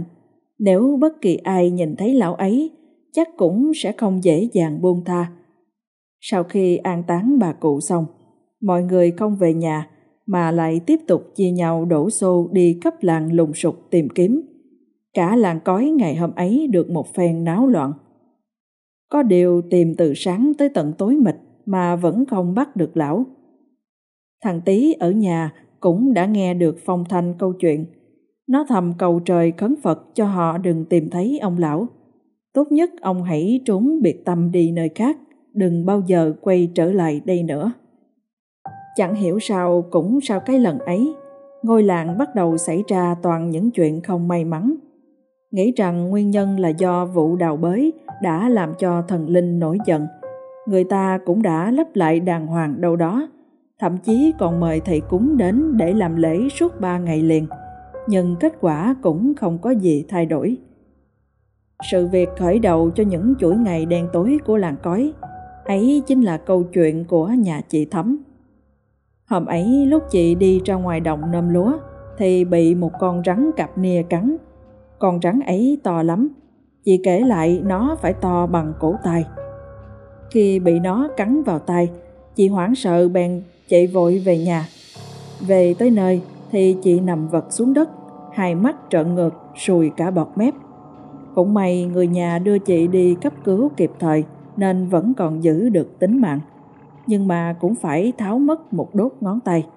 nếu bất kỳ ai nhìn thấy lão ấy, chắc cũng sẽ không dễ dàng buông tha. Sau khi an táng bà cụ xong, mọi người không về nhà mà lại tiếp tục chia nhau đổ xô đi khắp làng lùng sục tìm kiếm. Cả làng cói ngày hôm ấy được một phen náo loạn. Có điều tìm từ sáng tới tận tối mịt mà vẫn không bắt được lão. Thằng Tý ở nhà cũng đã nghe được phong thanh câu chuyện. Nó thầm cầu trời khấn Phật cho họ đừng tìm thấy ông lão. Tốt nhất ông hãy trốn biệt tâm đi nơi khác, đừng bao giờ quay trở lại đây nữa. Chẳng hiểu sao cũng sau cái lần ấy, ngôi làng bắt đầu xảy ra toàn những chuyện không may mắn. Nghĩ rằng nguyên nhân là do vụ đào bới đã làm cho thần linh nổi giận. Người ta cũng đã lấp lại đàng hoàng đâu đó, thậm chí còn mời thầy cúng đến để làm lễ suốt ba ngày liền. nhưng kết quả cũng không có gì thay đổi. Sự việc khởi đầu cho những chuỗi ngày đen tối của làng cói, ấy chính là câu chuyện của nhà chị Thấm. Hôm ấy lúc chị đi ra ngoài đồng nôm lúa thì bị một con rắn cặp nia cắn. Con rắn ấy to lắm, chị kể lại nó phải to bằng cổ tay. Khi bị nó cắn vào tay, chị hoảng sợ bèn chạy vội về nhà. Về tới nơi thì chị nằm vật xuống đất, hai mắt trợn ngược, sùi cả bọt mép. Cũng may người nhà đưa chị đi cấp cứu kịp thời nên vẫn còn giữ được tính mạng. Nhưng mà cũng phải tháo mất một đốt ngón tay.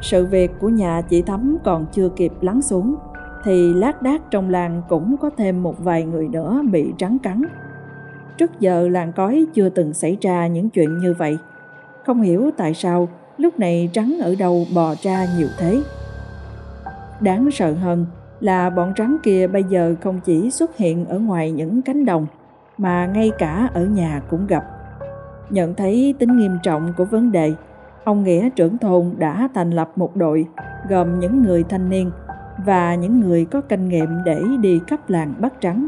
Sự việc của nhà chị Thắm còn chưa kịp lắng xuống, thì lác đác trong làng cũng có thêm một vài người nữa bị rắn cắn. Trước giờ làng cói chưa từng xảy ra những chuyện như vậy. Không hiểu tại sao lúc này rắn ở đâu bò ra nhiều thế. Đáng sợ hơn là bọn rắn kia bây giờ không chỉ xuất hiện ở ngoài những cánh đồng mà ngay cả ở nhà cũng gặp. Nhận thấy tính nghiêm trọng của vấn đề, ông Nghĩa trưởng thôn đã thành lập một đội gồm những người thanh niên và những người có kinh nghiệm để đi khắp làng bắt trắng.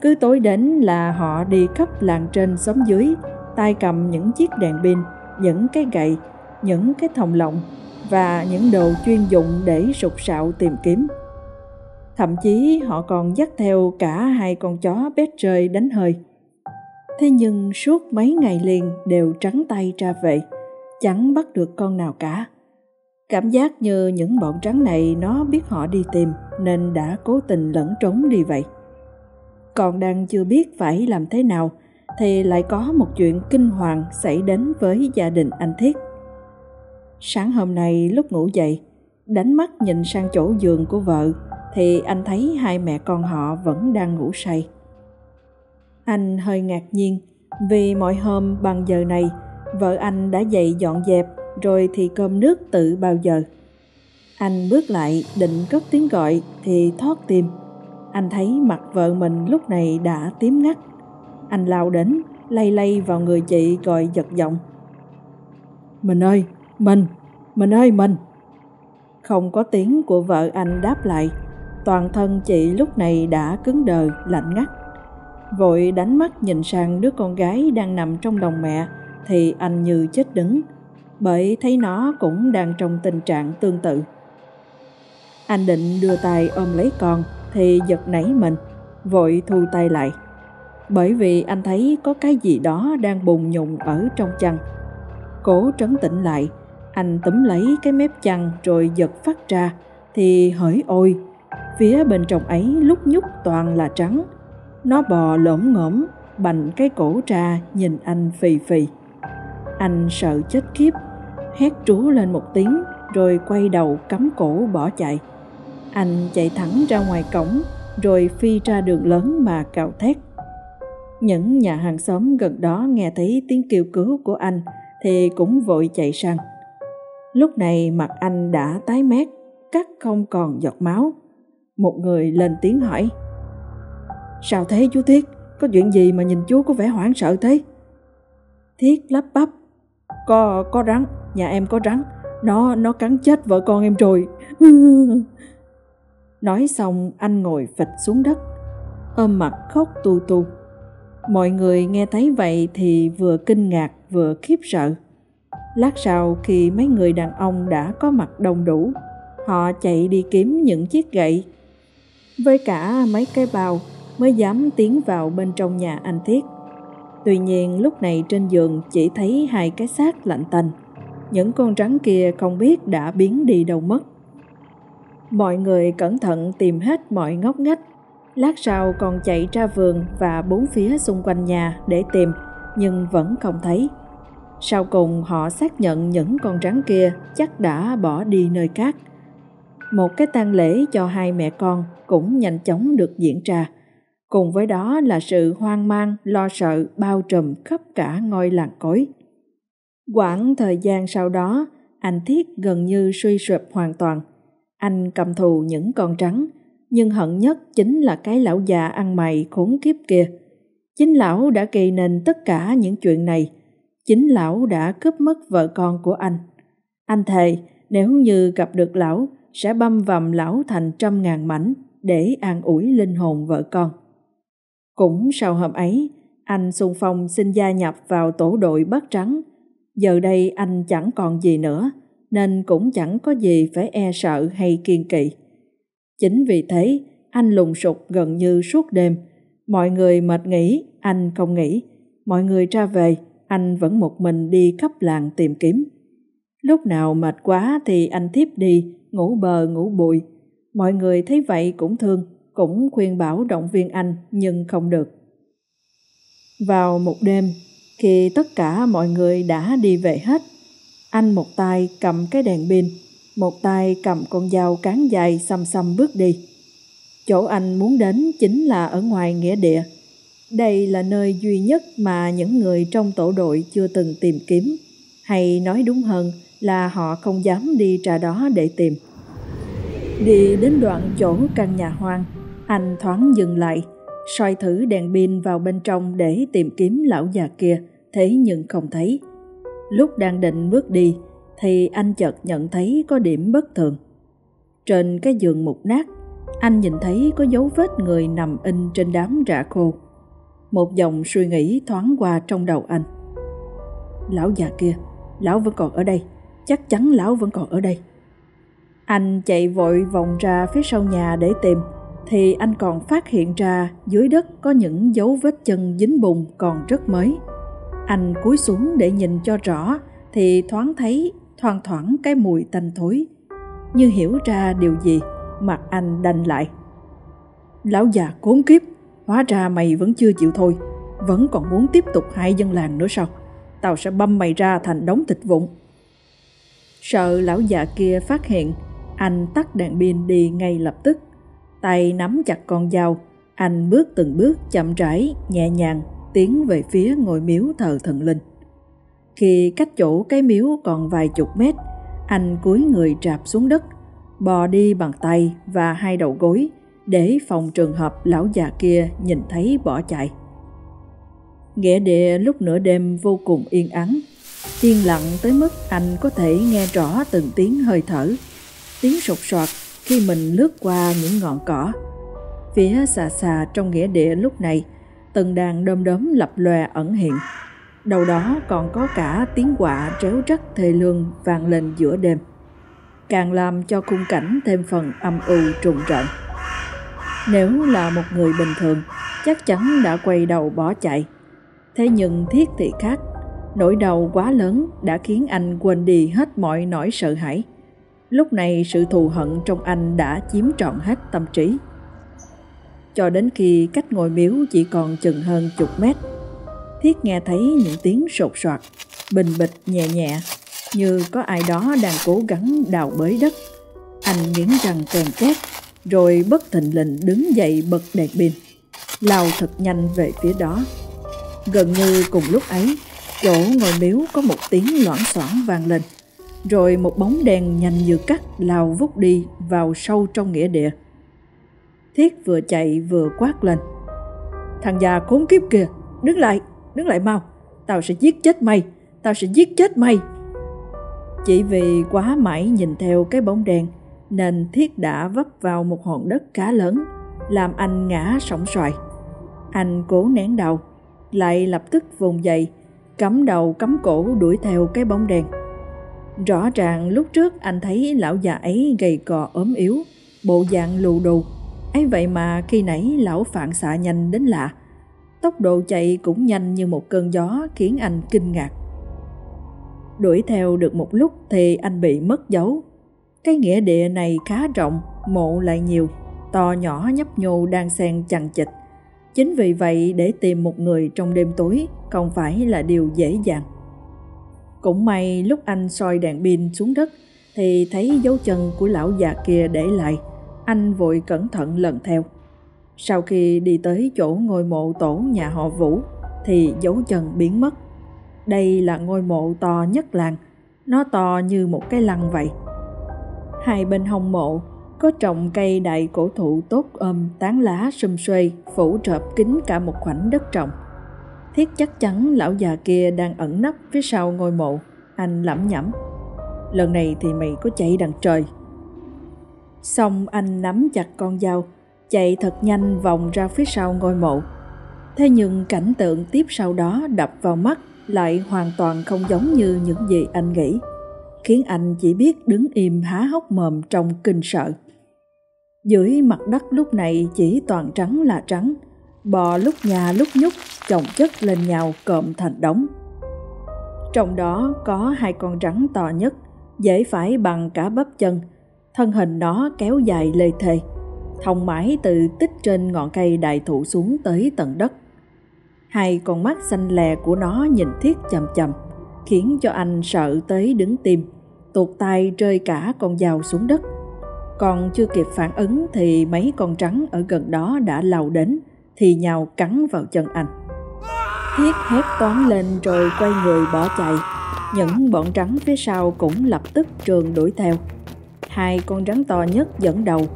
Cứ tối đến là họ đi khắp làng trên xóm dưới, tay cầm những chiếc đèn pin, những cái gậy, những cái thòng lọng và những đồ chuyên dụng để sục sạo tìm kiếm. Thậm chí họ còn dắt theo cả hai con chó bét trời đánh hơi. Thế nhưng suốt mấy ngày liền đều trắng tay ra về, chẳng bắt được con nào cả. Cảm giác như những bọn trắng này nó biết họ đi tìm nên đã cố tình lẫn trốn đi vậy. Còn đang chưa biết phải làm thế nào thì lại có một chuyện kinh hoàng xảy đến với gia đình anh Thiết. Sáng hôm nay lúc ngủ dậy, đánh mắt nhìn sang chỗ giường của vợ thì anh thấy hai mẹ con họ vẫn đang ngủ say. Anh hơi ngạc nhiên vì mọi hôm bằng giờ này vợ anh đã dậy dọn dẹp rồi thì cơm nước tự bao giờ. Anh bước lại định cất tiếng gọi thì thoát tim. Anh thấy mặt vợ mình lúc này đã tím ngắt. Anh lao đến, lay lay vào người chị gọi giật giọng. Mình ơi, mình, mình ơi mình. Không có tiếng của vợ anh đáp lại, toàn thân chị lúc này đã cứng đờ, lạnh ngắt. Vội đánh mắt nhìn sang đứa con gái đang nằm trong lòng mẹ thì anh như chết đứng bởi thấy nó cũng đang trong tình trạng tương tự. Anh định đưa tay ôm lấy con thì giật nảy mình, vội thu tay lại. Bởi vì anh thấy có cái gì đó đang bùng nhùng ở trong chăn. Cố trấn tĩnh lại, anh túm lấy cái mép chăn rồi giật phát ra thì hỡi ôi, phía bên trong ấy lúc nhúc toàn là trắng. Nó bò lổm ngổm, bành cái cổ ra nhìn anh phì phì. Anh sợ chết khiếp hét trú lên một tiếng rồi quay đầu cắm cổ bỏ chạy. Anh chạy thẳng ra ngoài cổng rồi phi ra đường lớn mà cào thét. Những nhà hàng xóm gần đó nghe thấy tiếng kêu cứu của anh thì cũng vội chạy sang. Lúc này mặt anh đã tái mét, cắt không còn giọt máu. Một người lên tiếng hỏi. Sao thế chú Thiết? Có chuyện gì mà nhìn chú có vẻ hoảng sợ thế? Thiết lắp bắp. Có, có rắn, nhà em có rắn, nó, nó cắn chết vợ con em rồi. Nói xong anh ngồi phịch xuống đất, ôm mặt khóc tu tu. Mọi người nghe thấy vậy thì vừa kinh ngạc vừa khiếp sợ. Lát sau khi mấy người đàn ông đã có mặt đông đủ, họ chạy đi kiếm những chiếc gậy. Với cả mấy cái bao mới dám tiến vào bên trong nhà anh Thiết. Tuy nhiên lúc này trên giường chỉ thấy hai cái xác lạnh tanh. Những con rắn kia không biết đã biến đi đâu mất. Mọi người cẩn thận tìm hết mọi ngóc ngách. Lát sau còn chạy ra vườn và bốn phía xung quanh nhà để tìm, nhưng vẫn không thấy. Sau cùng họ xác nhận những con rắn kia chắc đã bỏ đi nơi khác. Một cái tang lễ cho hai mẹ con cũng nhanh chóng được diễn ra. Cùng với đó là sự hoang mang, lo sợ, bao trùm khắp cả ngôi làng cối. Quãng thời gian sau đó, anh thiết gần như suy sụp hoàn toàn. Anh cầm thù những con trắng, nhưng hận nhất chính là cái lão già ăn mày khốn kiếp kia. Chính lão đã gây nên tất cả những chuyện này. Chính lão đã cướp mất vợ con của anh. Anh thề, nếu như gặp được lão sẽ băm vằm lão thành trăm ngàn mảnh để an ủi linh hồn vợ con. Cũng sau hôm ấy, anh xung phong xin gia nhập vào tổ đội bắt trắng. Giờ đây anh chẳng còn gì nữa, nên cũng chẳng có gì phải e sợ hay kiên kỵ. Chính vì thế, anh lùng sục gần như suốt đêm. Mọi người mệt nghỉ, anh không nghỉ. Mọi người ra về, anh vẫn một mình đi khắp làng tìm kiếm. Lúc nào mệt quá thì anh thiếp đi, ngủ bờ ngủ bụi. Mọi người thấy vậy cũng thương, cũng khuyên bảo động viên anh nhưng không được. Vào một đêm, khi tất cả mọi người đã đi về hết, anh một tay cầm cái đèn pin, một tay cầm con dao cán dài xăm xăm bước đi. Chỗ anh muốn đến chính là ở ngoài nghĩa địa. Đây là nơi duy nhất mà những người trong tổ đội chưa từng tìm kiếm, hay nói đúng hơn là họ không dám đi ra đó để tìm. Đi đến đoạn chỗ căn nhà hoang, anh thoáng dừng lại, soi thử đèn pin vào bên trong để tìm kiếm lão già kia, thế nhưng không thấy. Lúc đang định bước đi, thì anh chợt nhận thấy có điểm bất thường. Trên cái giường mục nát, anh nhìn thấy có dấu vết người nằm in trên đám rạ khô. Một dòng suy nghĩ thoáng qua trong đầu anh. Lão già kia, lão vẫn còn ở đây, chắc chắn lão vẫn còn ở đây. Anh chạy vội vòng ra phía sau nhà để tìm, thì anh còn phát hiện ra dưới đất có những dấu vết chân dính bùn còn rất mới. Anh cúi xuống để nhìn cho rõ thì thoáng thấy thoang thoảng cái mùi tanh thối. Như hiểu ra điều gì, mặt anh đành lại. Lão già khốn kiếp, hóa ra mày vẫn chưa chịu thôi, vẫn còn muốn tiếp tục hại dân làng nữa sao? Tao sẽ băm mày ra thành đống thịt vụn. Sợ lão già kia phát hiện, anh tắt đèn pin đi ngay lập tức. Tay nắm chặt con dao, anh bước từng bước chậm rãi, nhẹ nhàng tiến về phía ngôi miếu thờ thần linh. Khi cách chỗ cái miếu còn vài chục mét, anh cúi người trạp xuống đất, bò đi bằng tay và hai đầu gối để phòng trường hợp lão già kia nhìn thấy bỏ chạy. Nghĩa địa lúc nửa đêm vô cùng yên ắng, yên lặng tới mức anh có thể nghe rõ từng tiếng hơi thở, tiếng sột soạt khi mình lướt qua những ngọn cỏ. Phía xa xa trong nghĩa địa lúc này, từng đàn đom đóm lập lòe ẩn hiện. Đầu đó còn có cả tiếng quạ tréo rắc thê lương vang lên giữa đêm. Càng làm cho khung cảnh thêm phần âm u trùng trận. Nếu là một người bình thường, chắc chắn đã quay đầu bỏ chạy. Thế nhưng thiết thị khác, nỗi đau quá lớn đã khiến anh quên đi hết mọi nỗi sợ hãi. Lúc này sự thù hận trong anh đã chiếm trọn hết tâm trí cho đến khi cách ngôi miếu chỉ còn chừng hơn chục mét. Thiết nghe thấy những tiếng sột soạt, bình bịch nhẹ nhẹ, như có ai đó đang cố gắng đào bới đất. Anh nghiến răng kèn két, rồi bất thình lình đứng dậy bật đèn pin, lao thật nhanh về phía đó. Gần như cùng lúc ấy, chỗ ngồi miếu có một tiếng loảng xoảng vang lên, rồi một bóng đèn nhanh như cắt lao vút đi vào sâu trong nghĩa địa. Thiết vừa chạy vừa quát lên. Thằng già khốn kiếp kìa, đứng lại, đứng lại mau, tao sẽ giết chết mày, tao sẽ giết chết mày. Chỉ vì quá mãi nhìn theo cái bóng đèn nên Thiết đã vấp vào một hòn đất khá lớn, làm anh ngã sổng xoài. Anh cố nén đầu, lại lập tức vùng dậy, cắm đầu cắm cổ đuổi theo cái bóng đèn. Rõ ràng lúc trước anh thấy lão già ấy gầy cò ốm yếu, bộ dạng lù đù, ấy vậy mà khi nãy lão phản xạ nhanh đến lạ. Tốc độ chạy cũng nhanh như một cơn gió khiến anh kinh ngạc. Đuổi theo được một lúc thì anh bị mất dấu. Cái nghĩa địa này khá rộng mộ lại nhiều to nhỏ nhấp nhô đang xen chằng chịt chính vì vậy để tìm một người trong đêm tối không phải là điều dễ dàng cũng may lúc anh soi đèn pin xuống đất thì thấy dấu chân của lão già kia để lại anh vội cẩn thận lần theo. Sau khi đi tới chỗ ngôi mộ tổ nhà họ Vũ thì dấu chân biến mất. Đây là ngôi mộ to nhất làng, nó to như một cái lăng vậy. Hai bên hông mộ có trồng cây đại cổ thụ tốt ôm tán lá sum xuê phủ trợp kín cả một khoảnh đất trồng. Thiết chắc chắn lão già kia đang ẩn nấp phía sau ngôi mộ, anh lẩm nhẩm. Lần này thì mày có chạy đằng trời Xong anh nắm chặt con dao, chạy thật nhanh vòng ra phía sau ngôi mộ. Thế nhưng cảnh tượng tiếp sau đó đập vào mắt lại hoàn toàn không giống như những gì anh nghĩ, khiến anh chỉ biết đứng im há hốc mồm trong kinh sợ. Dưới mặt đất lúc này chỉ toàn trắng là trắng, bò lúc nhà lúc nhúc chồng chất lên nhau cộm thành đống. Trong đó có hai con rắn to nhất, dễ phải bằng cả bắp chân, thân hình nó kéo dài lê thê, thông mãi từ tích trên ngọn cây đại thụ xuống tới tận đất. Hai con mắt xanh lè của nó nhìn thiết chầm chầm, khiến cho anh sợ tới đứng tim, tuột tay rơi cả con dao xuống đất. Còn chưa kịp phản ứng thì mấy con trắng ở gần đó đã lao đến, thì nhào cắn vào chân anh. Thiết hét toán lên rồi quay người bỏ chạy. Những bọn trắng phía sau cũng lập tức trường đuổi theo. Hai con rắn to nhất dẫn đầu.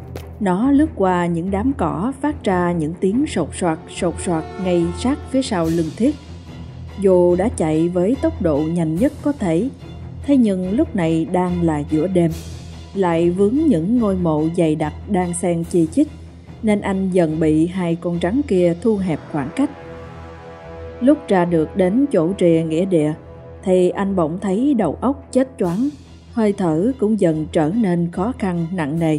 Nó lướt qua những đám cỏ phát ra những tiếng sột soạt sột soạt ngay sát phía sau lưng thiết. Dù đã chạy với tốc độ nhanh nhất có thể, thế nhưng lúc này đang là giữa đêm, lại vướng những ngôi mộ dày đặc đang xen chi chít, nên anh dần bị hai con rắn kia thu hẹp khoảng cách. Lúc ra được đến chỗ rìa nghĩa địa, thì anh bỗng thấy đầu óc chết choáng, hơi thở cũng dần trở nên khó khăn nặng nề.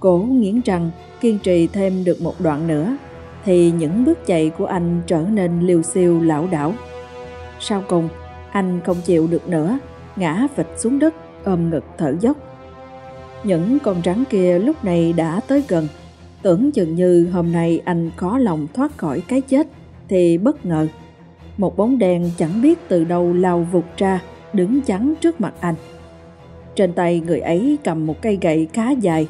Cố nghiến răng, kiên trì thêm được một đoạn nữa, thì những bước chạy của anh trở nên liều siêu lảo đảo. Sau cùng, anh không chịu được nữa, ngã phịch xuống đất, ôm ngực thở dốc. Những con rắn kia lúc này đã tới gần, tưởng chừng như hôm nay anh khó lòng thoát khỏi cái chết thì bất ngờ một bóng đen chẳng biết từ đâu lao vụt ra đứng chắn trước mặt anh. Trên tay người ấy cầm một cây gậy khá dài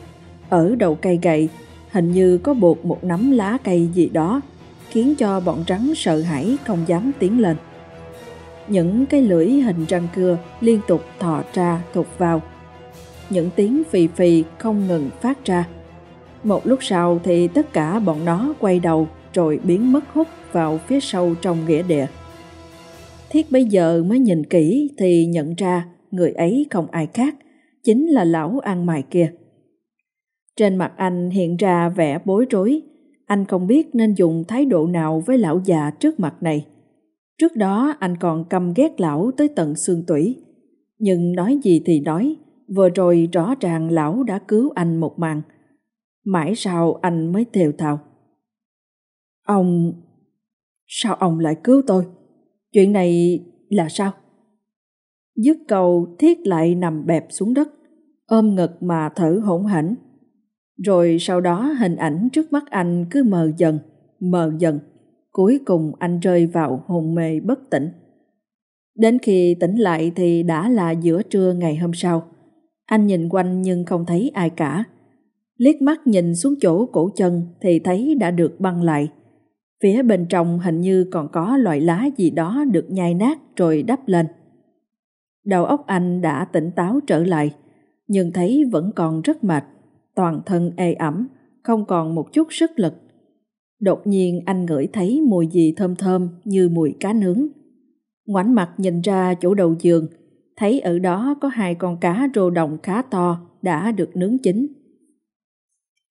ở đầu cây gậy hình như có buộc một nắm lá cây gì đó khiến cho bọn rắn sợ hãi không dám tiến lên. Những cái lưỡi hình răng cưa liên tục thò ra thụt vào những tiếng phì phì không ngừng phát ra một lúc sau thì tất cả bọn nó quay đầu rồi biến mất hút vào phía sâu trong nghĩa địa. Thiết bây giờ mới nhìn kỹ thì nhận ra người ấy không ai khác, chính là lão ăn mày kia. Trên mặt anh hiện ra vẻ bối rối, anh không biết nên dùng thái độ nào với lão già trước mặt này. Trước đó anh còn căm ghét lão tới tận xương tủy. Nhưng nói gì thì nói, vừa rồi rõ ràng lão đã cứu anh một mạng. Mãi sau anh mới thều thào. Ông... Sao ông lại cứu tôi? Chuyện này là sao? Dứt cầu thiết lại nằm bẹp xuống đất, ôm ngực mà thở hổn hển. Rồi sau đó hình ảnh trước mắt anh cứ mờ dần, mờ dần. Cuối cùng anh rơi vào hồn mê bất tỉnh. Đến khi tỉnh lại thì đã là giữa trưa ngày hôm sau. Anh nhìn quanh nhưng không thấy ai cả. Liếc mắt nhìn xuống chỗ cổ chân thì thấy đã được băng lại – Phía bên trong hình như còn có loại lá gì đó được nhai nát rồi đắp lên. Đầu óc anh đã tỉnh táo trở lại, nhưng thấy vẫn còn rất mệt, toàn thân ê ẩm, không còn một chút sức lực. Đột nhiên anh ngửi thấy mùi gì thơm thơm như mùi cá nướng. Ngoảnh mặt nhìn ra chỗ đầu giường, thấy ở đó có hai con cá rô đồng khá to đã được nướng chín.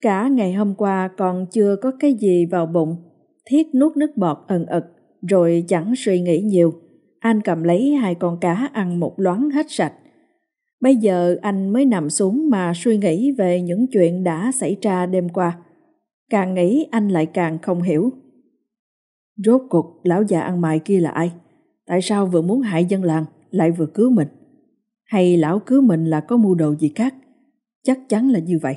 Cả ngày hôm qua còn chưa có cái gì vào bụng, Thiết nuốt nước bọt ẩn ực, rồi chẳng suy nghĩ nhiều. Anh cầm lấy hai con cá ăn một loáng hết sạch. Bây giờ anh mới nằm xuống mà suy nghĩ về những chuyện đã xảy ra đêm qua. Càng nghĩ anh lại càng không hiểu. Rốt cuộc lão già ăn mày kia là ai? Tại sao vừa muốn hại dân làng lại vừa cứu mình? Hay lão cứu mình là có mưu đồ gì khác? Chắc chắn là như vậy.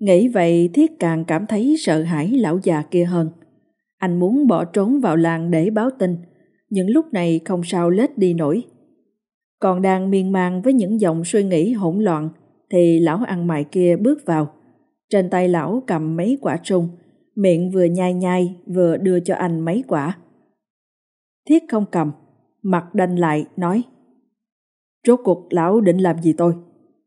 Nghĩ vậy Thiết càng cảm thấy sợ hãi lão già kia hơn. Anh muốn bỏ trốn vào làng để báo tin, nhưng lúc này không sao lết đi nổi. Còn đang miên man với những dòng suy nghĩ hỗn loạn, thì lão ăn mày kia bước vào. Trên tay lão cầm mấy quả sung, miệng vừa nhai nhai vừa đưa cho anh mấy quả. Thiết không cầm, mặt đanh lại nói Rốt cuộc lão định làm gì tôi?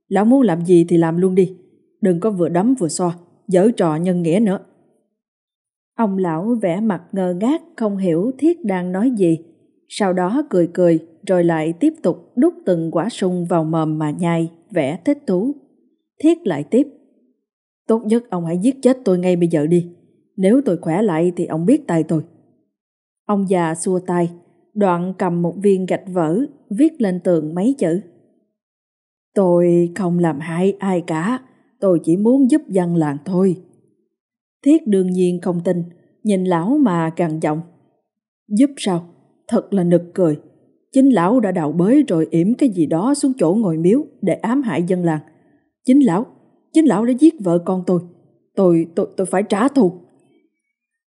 Lão muốn làm gì thì làm luôn đi đừng có vừa đấm vừa so, dở trò nhân nghĩa nữa. Ông lão vẽ mặt ngơ ngác không hiểu Thiết đang nói gì, sau đó cười cười rồi lại tiếp tục đút từng quả sung vào mồm mà nhai, vẽ thích thú. Thiết lại tiếp. Tốt nhất ông hãy giết chết tôi ngay bây giờ đi. Nếu tôi khỏe lại thì ông biết tay tôi. Ông già xua tay, đoạn cầm một viên gạch vỡ, viết lên tường mấy chữ. Tôi không làm hại ai cả, tôi chỉ muốn giúp dân làng thôi. Thiết đương nhiên không tin, nhìn lão mà càng giọng. Giúp sao? Thật là nực cười. Chính lão đã đào bới rồi yểm cái gì đó xuống chỗ ngồi miếu để ám hại dân làng. Chính lão, chính lão đã giết vợ con tôi. Tôi, tôi, tôi phải trả thù.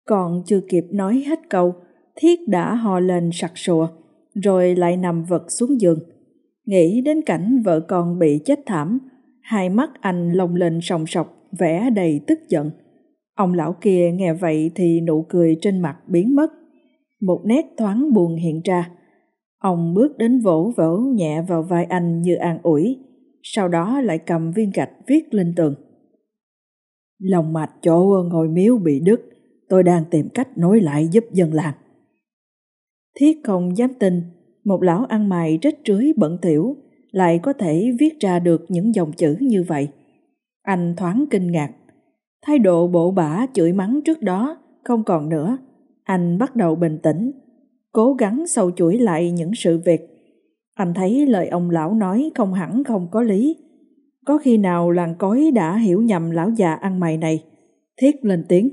Còn chưa kịp nói hết câu, Thiết đã hò lên sặc sụa, rồi lại nằm vật xuống giường. Nghĩ đến cảnh vợ con bị chết thảm, hai mắt anh lồng lên sòng sọc, vẻ đầy tức giận. Ông lão kia nghe vậy thì nụ cười trên mặt biến mất. Một nét thoáng buồn hiện ra. Ông bước đến vỗ vỗ nhẹ vào vai anh như an ủi, sau đó lại cầm viên gạch viết lên tường. Lòng mạch chỗ ngồi miếu bị đứt, tôi đang tìm cách nối lại giúp dân làng. Thiết không dám tin, một lão ăn mày rách rưới bẩn thỉu lại có thể viết ra được những dòng chữ như vậy. Anh thoáng kinh ngạc. Thái độ bộ bả chửi mắng trước đó không còn nữa. Anh bắt đầu bình tĩnh, cố gắng sâu chuỗi lại những sự việc. Anh thấy lời ông lão nói không hẳn không có lý. Có khi nào làng cói đã hiểu nhầm lão già ăn mày này? Thiết lên tiếng.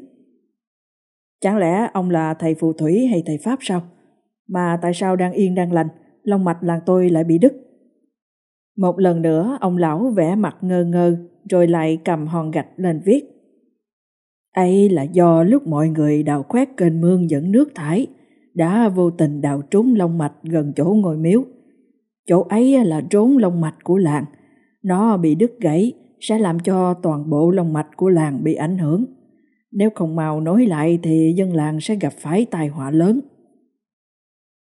Chẳng lẽ ông là thầy phù thủy hay thầy pháp sao? Mà tại sao đang yên đang lành, long mạch làng tôi lại bị đứt? Một lần nữa ông lão vẽ mặt ngơ ngơ rồi lại cầm hòn gạch lên viết. ấy là do lúc mọi người đào khoét kênh mương dẫn nước thải đã vô tình đào trúng long mạch gần chỗ ngôi miếu. Chỗ ấy là trốn long mạch của làng. Nó bị đứt gãy sẽ làm cho toàn bộ long mạch của làng bị ảnh hưởng. Nếu không mau nối lại thì dân làng sẽ gặp phải tai họa lớn.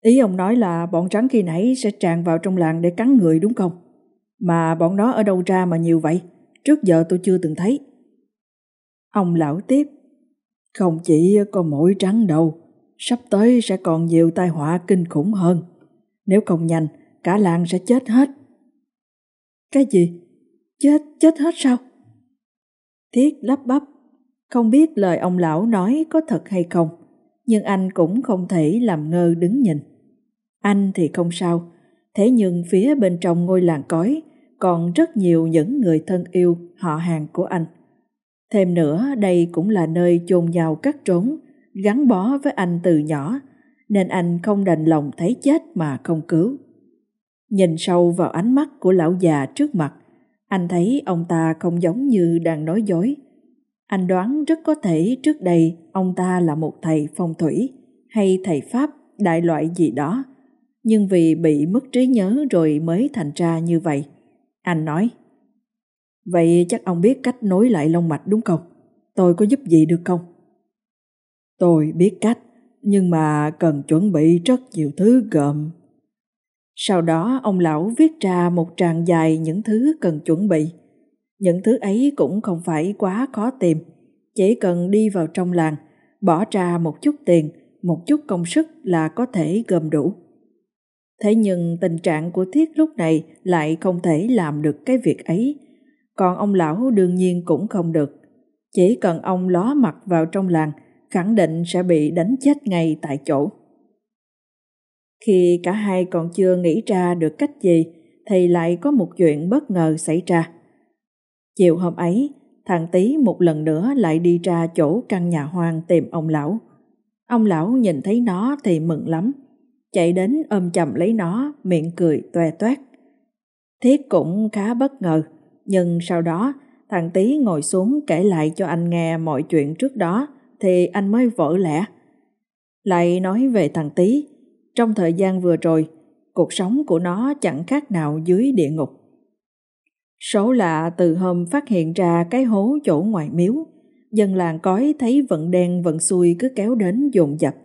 Ý ông nói là bọn trắng khi nãy sẽ tràn vào trong làng để cắn người đúng không? Mà bọn nó ở đâu ra mà nhiều vậy? Trước giờ tôi chưa từng thấy. Ông lão tiếp. Không chỉ có mỗi trắng đâu, sắp tới sẽ còn nhiều tai họa kinh khủng hơn. Nếu không nhanh, cả làng sẽ chết hết. Cái gì? Chết, chết hết sao? Thiết lắp bắp, không biết lời ông lão nói có thật hay không, nhưng anh cũng không thể làm ngơ đứng nhìn. Anh thì không sao, thế nhưng phía bên trong ngôi làng cói còn rất nhiều những người thân yêu họ hàng của anh. Thêm nữa, đây cũng là nơi chôn nhau cắt trốn, gắn bó với anh từ nhỏ, nên anh không đành lòng thấy chết mà không cứu. Nhìn sâu vào ánh mắt của lão già trước mặt, anh thấy ông ta không giống như đang nói dối. Anh đoán rất có thể trước đây ông ta là một thầy phong thủy hay thầy pháp đại loại gì đó, nhưng vì bị mất trí nhớ rồi mới thành ra như vậy. Anh nói, Vậy chắc ông biết cách nối lại lông mạch đúng không? Tôi có giúp gì được không? Tôi biết cách, nhưng mà cần chuẩn bị rất nhiều thứ gồm. Sau đó ông lão viết ra một tràng dài những thứ cần chuẩn bị. Những thứ ấy cũng không phải quá khó tìm, chỉ cần đi vào trong làng, bỏ ra một chút tiền, một chút công sức là có thể gồm đủ. Thế nhưng tình trạng của Thiết lúc này lại không thể làm được cái việc ấy, còn ông lão đương nhiên cũng không được. Chỉ cần ông ló mặt vào trong làng, khẳng định sẽ bị đánh chết ngay tại chỗ. Khi cả hai còn chưa nghĩ ra được cách gì, thì lại có một chuyện bất ngờ xảy ra. Chiều hôm ấy, thằng Tý một lần nữa lại đi ra chỗ căn nhà hoang tìm ông lão. Ông lão nhìn thấy nó thì mừng lắm, chạy đến ôm chầm lấy nó, miệng cười toe toét. Thiết cũng khá bất ngờ, nhưng sau đó thằng Tý ngồi xuống kể lại cho anh nghe mọi chuyện trước đó thì anh mới vỡ lẽ. Lại nói về thằng Tý, trong thời gian vừa rồi, cuộc sống của nó chẳng khác nào dưới địa ngục. Số lạ từ hôm phát hiện ra cái hố chỗ ngoài miếu, dân làng cói thấy vận đen vận xuôi cứ kéo đến dồn dập.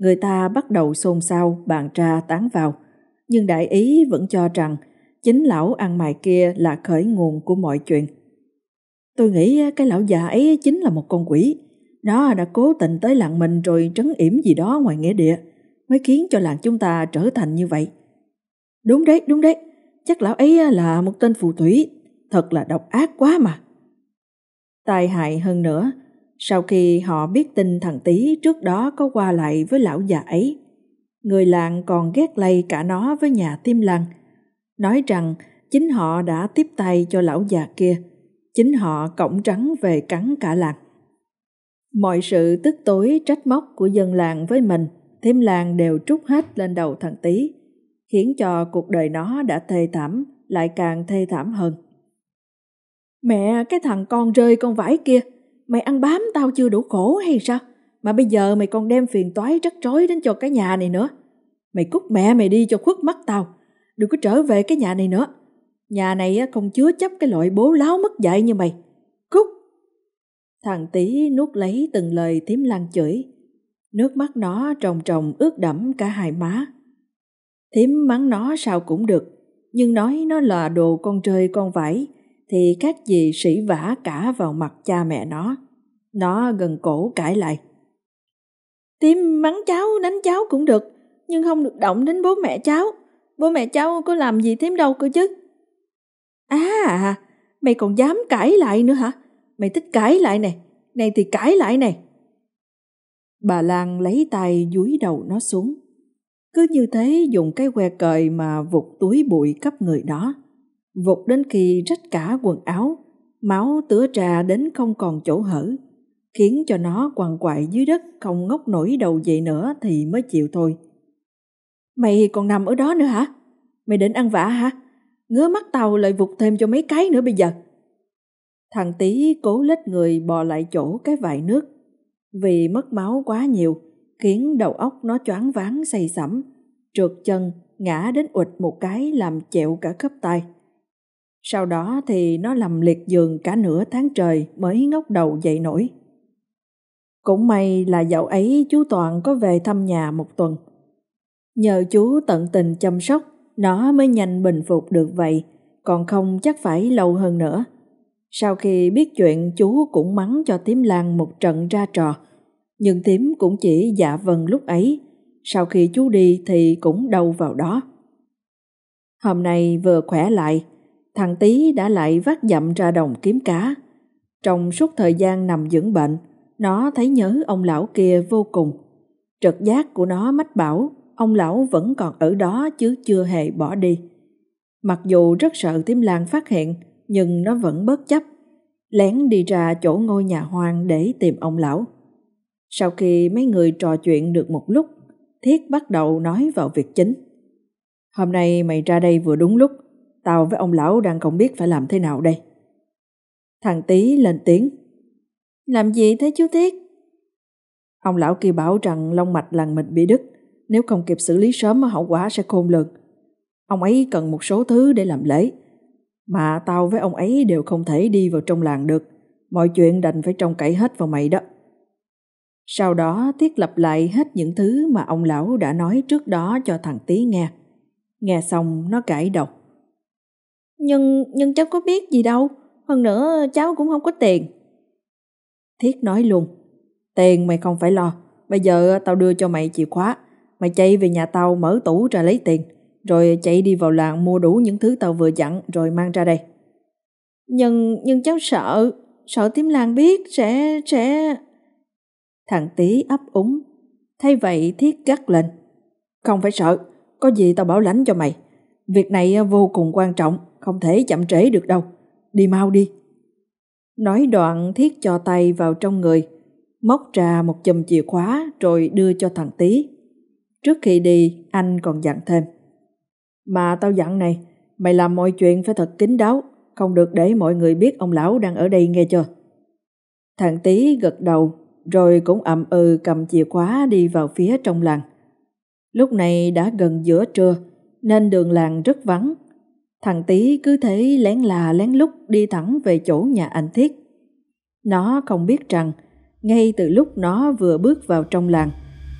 Người ta bắt đầu xôn xao, bàn tra tán vào, nhưng đại ý vẫn cho rằng chính lão ăn mày kia là khởi nguồn của mọi chuyện. Tôi nghĩ cái lão già ấy chính là một con quỷ. Nó đã cố tình tới làng mình rồi trấn yểm gì đó ngoài nghĩa địa, mới khiến cho làng chúng ta trở thành như vậy. Đúng đấy, đúng đấy, chắc lão ấy là một tên phù thủy, thật là độc ác quá mà. Tai hại hơn nữa, sau khi họ biết tin thằng Tý trước đó có qua lại với lão già ấy, người làng còn ghét lây cả nó với nhà tim lăng, nói rằng chính họ đã tiếp tay cho lão già kia, chính họ cổng trắng về cắn cả làng. Mọi sự tức tối trách móc của dân làng với mình, thím làng đều trút hết lên đầu thằng Tý, khiến cho cuộc đời nó đã thê thảm, lại càng thê thảm hơn. Mẹ, cái thằng con rơi con vải kia, mày ăn bám tao chưa đủ khổ hay sao? Mà bây giờ mày còn đem phiền toái rắc rối đến cho cái nhà này nữa. Mày cút mẹ mày đi cho khuất mắt tao, đừng có trở về cái nhà này nữa. Nhà này không chứa chấp cái loại bố láo mất dạy như mày. Cút! Thằng tí nuốt lấy từng lời tím lan chửi. Nước mắt nó trồng trồng ướt đẫm cả hai má. Thím mắng nó sao cũng được, nhưng nói nó là đồ con trời con vải, thì các gì sỉ vả cả vào mặt cha mẹ nó. Nó gần cổ cãi lại. Tím mắng cháu, đánh cháu cũng được, nhưng không được động đến bố mẹ cháu. Bố mẹ cháu có làm gì thím đâu cơ chứ. À, mày còn dám cãi lại nữa hả? Mày thích cãi lại này, này thì cãi lại này. Bà Lan lấy tay dúi đầu nó xuống. Cứ như thế dùng cái que cời mà vụt túi bụi cấp người đó. Vụt đến khi rách cả quần áo, máu tứa trà đến không còn chỗ hở, khiến cho nó quằn quại dưới đất không ngóc nổi đầu dậy nữa thì mới chịu thôi. Mày còn nằm ở đó nữa hả? Mày định ăn vạ hả? Ngứa mắt tàu lại vụt thêm cho mấy cái nữa bây giờ. Thằng tí cố lết người bò lại chỗ cái vại nước. Vì mất máu quá nhiều, khiến đầu óc nó choáng váng say sẩm, trượt chân, ngã đến ụt một cái làm chẹo cả khớp tay. Sau đó thì nó lầm liệt giường cả nửa tháng trời mới ngóc đầu dậy nổi. Cũng may là dạo ấy chú Toàn có về thăm nhà một tuần. Nhờ chú tận tình chăm sóc, nó mới nhanh bình phục được vậy, còn không chắc phải lâu hơn nữa. Sau khi biết chuyện chú cũng mắng cho tím lan một trận ra trò, nhưng tím cũng chỉ dạ vâng lúc ấy, sau khi chú đi thì cũng đâu vào đó. Hôm nay vừa khỏe lại, thằng Tý đã lại vác dặm ra đồng kiếm cá. Trong suốt thời gian nằm dưỡng bệnh, nó thấy nhớ ông lão kia vô cùng. Trật giác của nó mách bảo ông lão vẫn còn ở đó chứ chưa hề bỏ đi. Mặc dù rất sợ tím lan phát hiện, nhưng nó vẫn bất chấp, lén đi ra chỗ ngôi nhà hoang để tìm ông lão. Sau khi mấy người trò chuyện được một lúc, Thiết bắt đầu nói vào việc chính. Hôm nay mày ra đây vừa đúng lúc, tao với ông lão đang không biết phải làm thế nào đây. Thằng Tý lên tiếng. Làm gì thế chú Tiết? Ông lão kia bảo rằng long mạch làng mình bị đứt, nếu không kịp xử lý sớm hậu quả sẽ khôn lường. Ông ấy cần một số thứ để làm lễ, mà tao với ông ấy đều không thể đi vào trong làng được, mọi chuyện đành phải trông cậy hết vào mày đó. Sau đó Tiết lập lại hết những thứ mà ông lão đã nói trước đó cho thằng Tý nghe. Nghe xong nó cãi đầu. Nhưng, nhưng cháu có biết gì đâu, hơn nữa cháu cũng không có tiền. Thiết nói luôn, tiền mày không phải lo, bây giờ tao đưa cho mày chìa khóa, mày chạy về nhà tao mở tủ ra lấy tiền, rồi chạy đi vào làng mua đủ những thứ tao vừa dặn rồi mang ra đây. Nhưng, nhưng cháu sợ, sợ tím làng biết sẽ, sẽ... Thằng tí ấp úng, thay vậy thiết gắt lên. Không phải sợ, có gì tao bảo lãnh cho mày. Việc này vô cùng quan trọng, không thể chậm trễ được đâu. Đi mau đi. Nói đoạn thiết cho tay vào trong người, móc ra một chùm chìa khóa rồi đưa cho thằng tí. Trước khi đi, anh còn dặn thêm. Mà tao dặn này, mày làm mọi chuyện phải thật kín đáo, không được để mọi người biết ông lão đang ở đây nghe chưa. Thằng tí gật đầu, rồi cũng ậm ừ cầm chìa khóa đi vào phía trong làng. Lúc này đã gần giữa trưa, nên đường làng rất vắng. Thằng tí cứ thế lén là lén lút đi thẳng về chỗ nhà anh Thiết. Nó không biết rằng, ngay từ lúc nó vừa bước vào trong làng,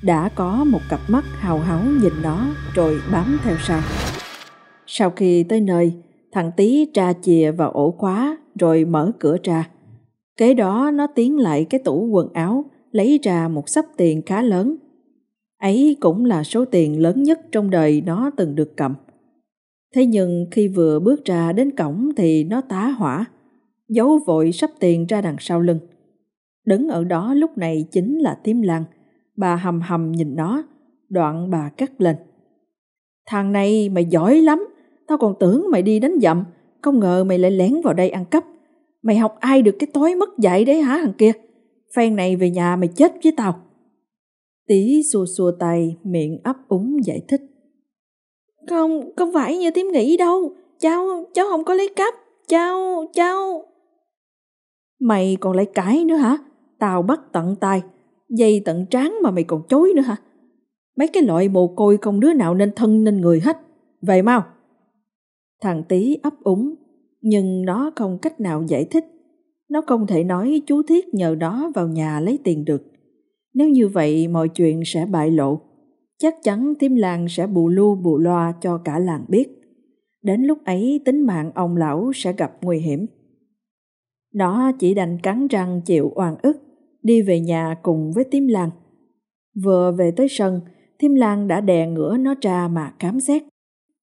đã có một cặp mắt hào háo nhìn nó rồi bám theo sau. Sau khi tới nơi, thằng tí tra chìa vào ổ khóa rồi mở cửa ra. Kế đó nó tiến lại cái tủ quần áo, lấy ra một sắp tiền khá lớn. Ấy cũng là số tiền lớn nhất trong đời nó từng được cầm. Thế nhưng khi vừa bước ra đến cổng thì nó tá hỏa, giấu vội sắp tiền ra đằng sau lưng. Đứng ở đó lúc này chính là tím Lan bà hầm hầm nhìn nó, đoạn bà cắt lên. Thằng này mày giỏi lắm, tao còn tưởng mày đi đánh dậm, không ngờ mày lại lén vào đây ăn cắp. Mày học ai được cái tối mất dạy đấy hả thằng kia? Phen này về nhà mày chết với tao. Tí xua xua tay, miệng ấp úng giải thích. Không, không phải như tím nghĩ đâu. Cháu, cháu không có lấy cắp. Cháu, cháu... Mày còn lại cãi nữa hả? Tao bắt tận tay, dây tận trán mà mày còn chối nữa hả? Mấy cái loại mồ côi không đứa nào nên thân nên người hết. Về mau. Thằng tí ấp úng, nhưng nó không cách nào giải thích. Nó không thể nói chú Thiết nhờ đó vào nhà lấy tiền được. Nếu như vậy mọi chuyện sẽ bại lộ. Chắc chắn tim làng sẽ bù lu bù loa cho cả làng biết. Đến lúc ấy tính mạng ông lão sẽ gặp nguy hiểm. Nó chỉ đành cắn răng chịu oan ức, đi về nhà cùng với tim làng. Vừa về tới sân, Thiêm làng đã đè ngửa nó ra mà cám xét.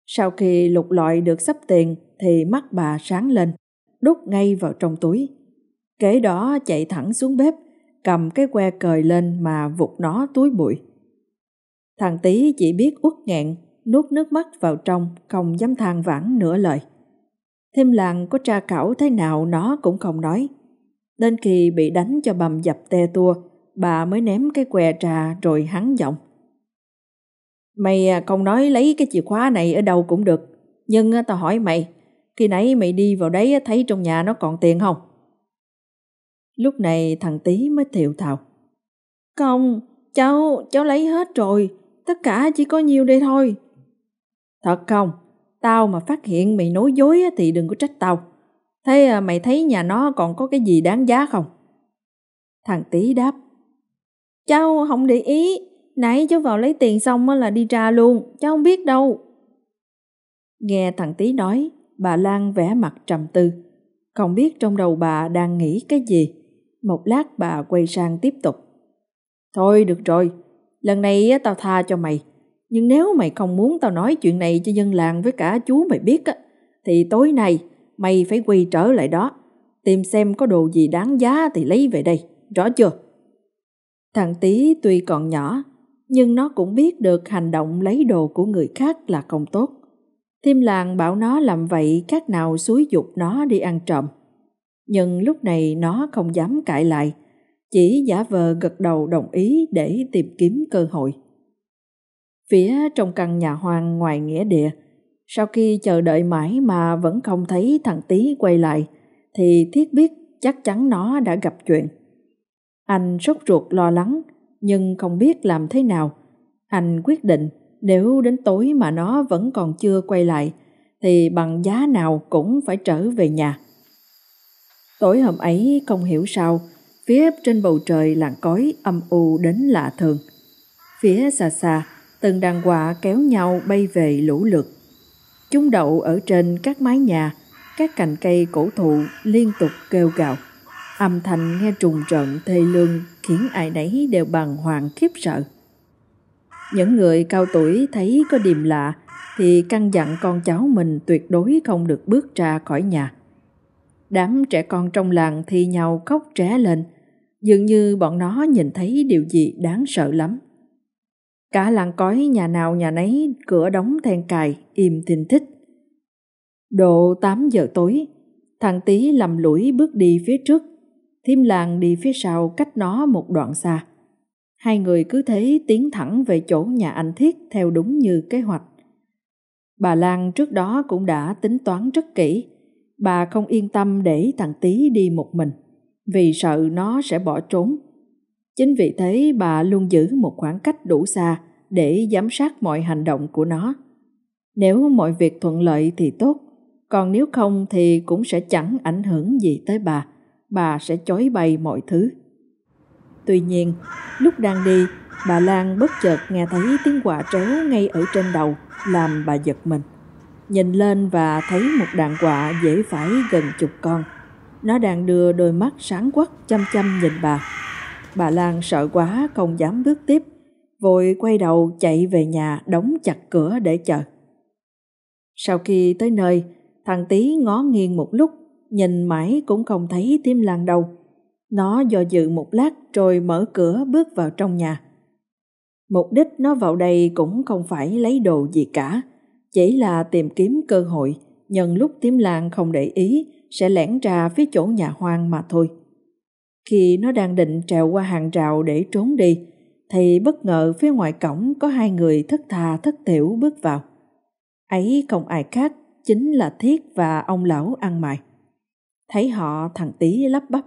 Sau khi lục lọi được sắp tiền thì mắt bà sáng lên, đút ngay vào trong túi. Kế đó chạy thẳng xuống bếp, cầm cái que cời lên mà vụt nó túi bụi. Thằng tí chỉ biết uất nghẹn, nuốt nước mắt vào trong, không dám than vãn nửa lời. Thêm làng có tra khảo thế nào nó cũng không nói. Đến khi bị đánh cho bầm dập te tua, bà mới ném cái que trà rồi hắn giọng. Mày à, không nói lấy cái chìa khóa này ở đâu cũng được, nhưng à, tao hỏi mày, khi nãy mày đi vào đấy à, thấy trong nhà nó còn tiền không? Lúc này thằng tí mới thiệu thào. Không, cháu, cháu lấy hết rồi, tất cả chỉ có nhiêu đây thôi. Thật không? Tao mà phát hiện mày nói dối thì đừng có trách tao. Thế à, mày thấy nhà nó còn có cái gì đáng giá không? Thằng tý đáp. Cháu không để ý, nãy cháu vào lấy tiền xong là đi ra luôn, cháu không biết đâu. Nghe thằng tý nói, bà Lan vẽ mặt trầm tư. Không biết trong đầu bà đang nghĩ cái gì. Một lát bà quay sang tiếp tục. Thôi được rồi, lần này tao tha cho mày. Nhưng nếu mày không muốn tao nói chuyện này cho dân làng với cả chú mày biết á, thì tối nay mày phải quay trở lại đó. Tìm xem có đồ gì đáng giá thì lấy về đây, rõ chưa? Thằng tí tuy còn nhỏ, nhưng nó cũng biết được hành động lấy đồ của người khác là không tốt. Thêm làng bảo nó làm vậy khác nào xúi dục nó đi ăn trộm nhưng lúc này nó không dám cãi lại, chỉ giả vờ gật đầu đồng ý để tìm kiếm cơ hội. Phía trong căn nhà hoang ngoài nghĩa địa, sau khi chờ đợi mãi mà vẫn không thấy thằng Tý quay lại, thì Thiết biết chắc chắn nó đã gặp chuyện. Anh sốt ruột lo lắng, nhưng không biết làm thế nào. Anh quyết định nếu đến tối mà nó vẫn còn chưa quay lại, thì bằng giá nào cũng phải trở về nhà. Tối hôm ấy không hiểu sao, phía trên bầu trời làng cói âm u đến lạ thường. Phía xa xa, từng đàn quạ kéo nhau bay về lũ lượt. Chúng đậu ở trên các mái nhà, các cành cây cổ thụ liên tục kêu gào. Âm thanh nghe trùng trận thê lương khiến ai nấy đều bàng hoàng khiếp sợ. Những người cao tuổi thấy có điềm lạ thì căn dặn con cháu mình tuyệt đối không được bước ra khỏi nhà Đám trẻ con trong làng thi nhau khóc trẻ lên, dường như bọn nó nhìn thấy điều gì đáng sợ lắm. Cả làng cói nhà nào nhà nấy cửa đóng then cài, im thình thích. Độ 8 giờ tối, thằng tí lầm lũi bước đi phía trước, thím làng đi phía sau cách nó một đoạn xa. Hai người cứ thế tiến thẳng về chỗ nhà anh Thiết theo đúng như kế hoạch. Bà Lan trước đó cũng đã tính toán rất kỹ, bà không yên tâm để thằng tí đi một mình, vì sợ nó sẽ bỏ trốn. Chính vì thế bà luôn giữ một khoảng cách đủ xa để giám sát mọi hành động của nó. Nếu mọi việc thuận lợi thì tốt, còn nếu không thì cũng sẽ chẳng ảnh hưởng gì tới bà, bà sẽ chối bay mọi thứ. Tuy nhiên, lúc đang đi, bà Lan bất chợt nghe thấy tiếng quạ tréo ngay ở trên đầu, làm bà giật mình nhìn lên và thấy một đàn quạ dễ phải gần chục con. Nó đang đưa đôi mắt sáng quắc chăm chăm nhìn bà. Bà Lan sợ quá không dám bước tiếp, vội quay đầu chạy về nhà đóng chặt cửa để chờ. Sau khi tới nơi, thằng Tý ngó nghiêng một lúc, nhìn mãi cũng không thấy Tiêm lan đâu. Nó do dự một lát rồi mở cửa bước vào trong nhà. Mục đích nó vào đây cũng không phải lấy đồ gì cả, chỉ là tìm kiếm cơ hội nhân lúc Tiêm lan không để ý sẽ lẻn ra phía chỗ nhà hoang mà thôi. Khi nó đang định trèo qua hàng rào để trốn đi, thì bất ngờ phía ngoài cổng có hai người thất thà thất tiểu bước vào. Ấy không ai khác, chính là Thiết và ông lão ăn mày. Thấy họ thằng tí lắp bắp.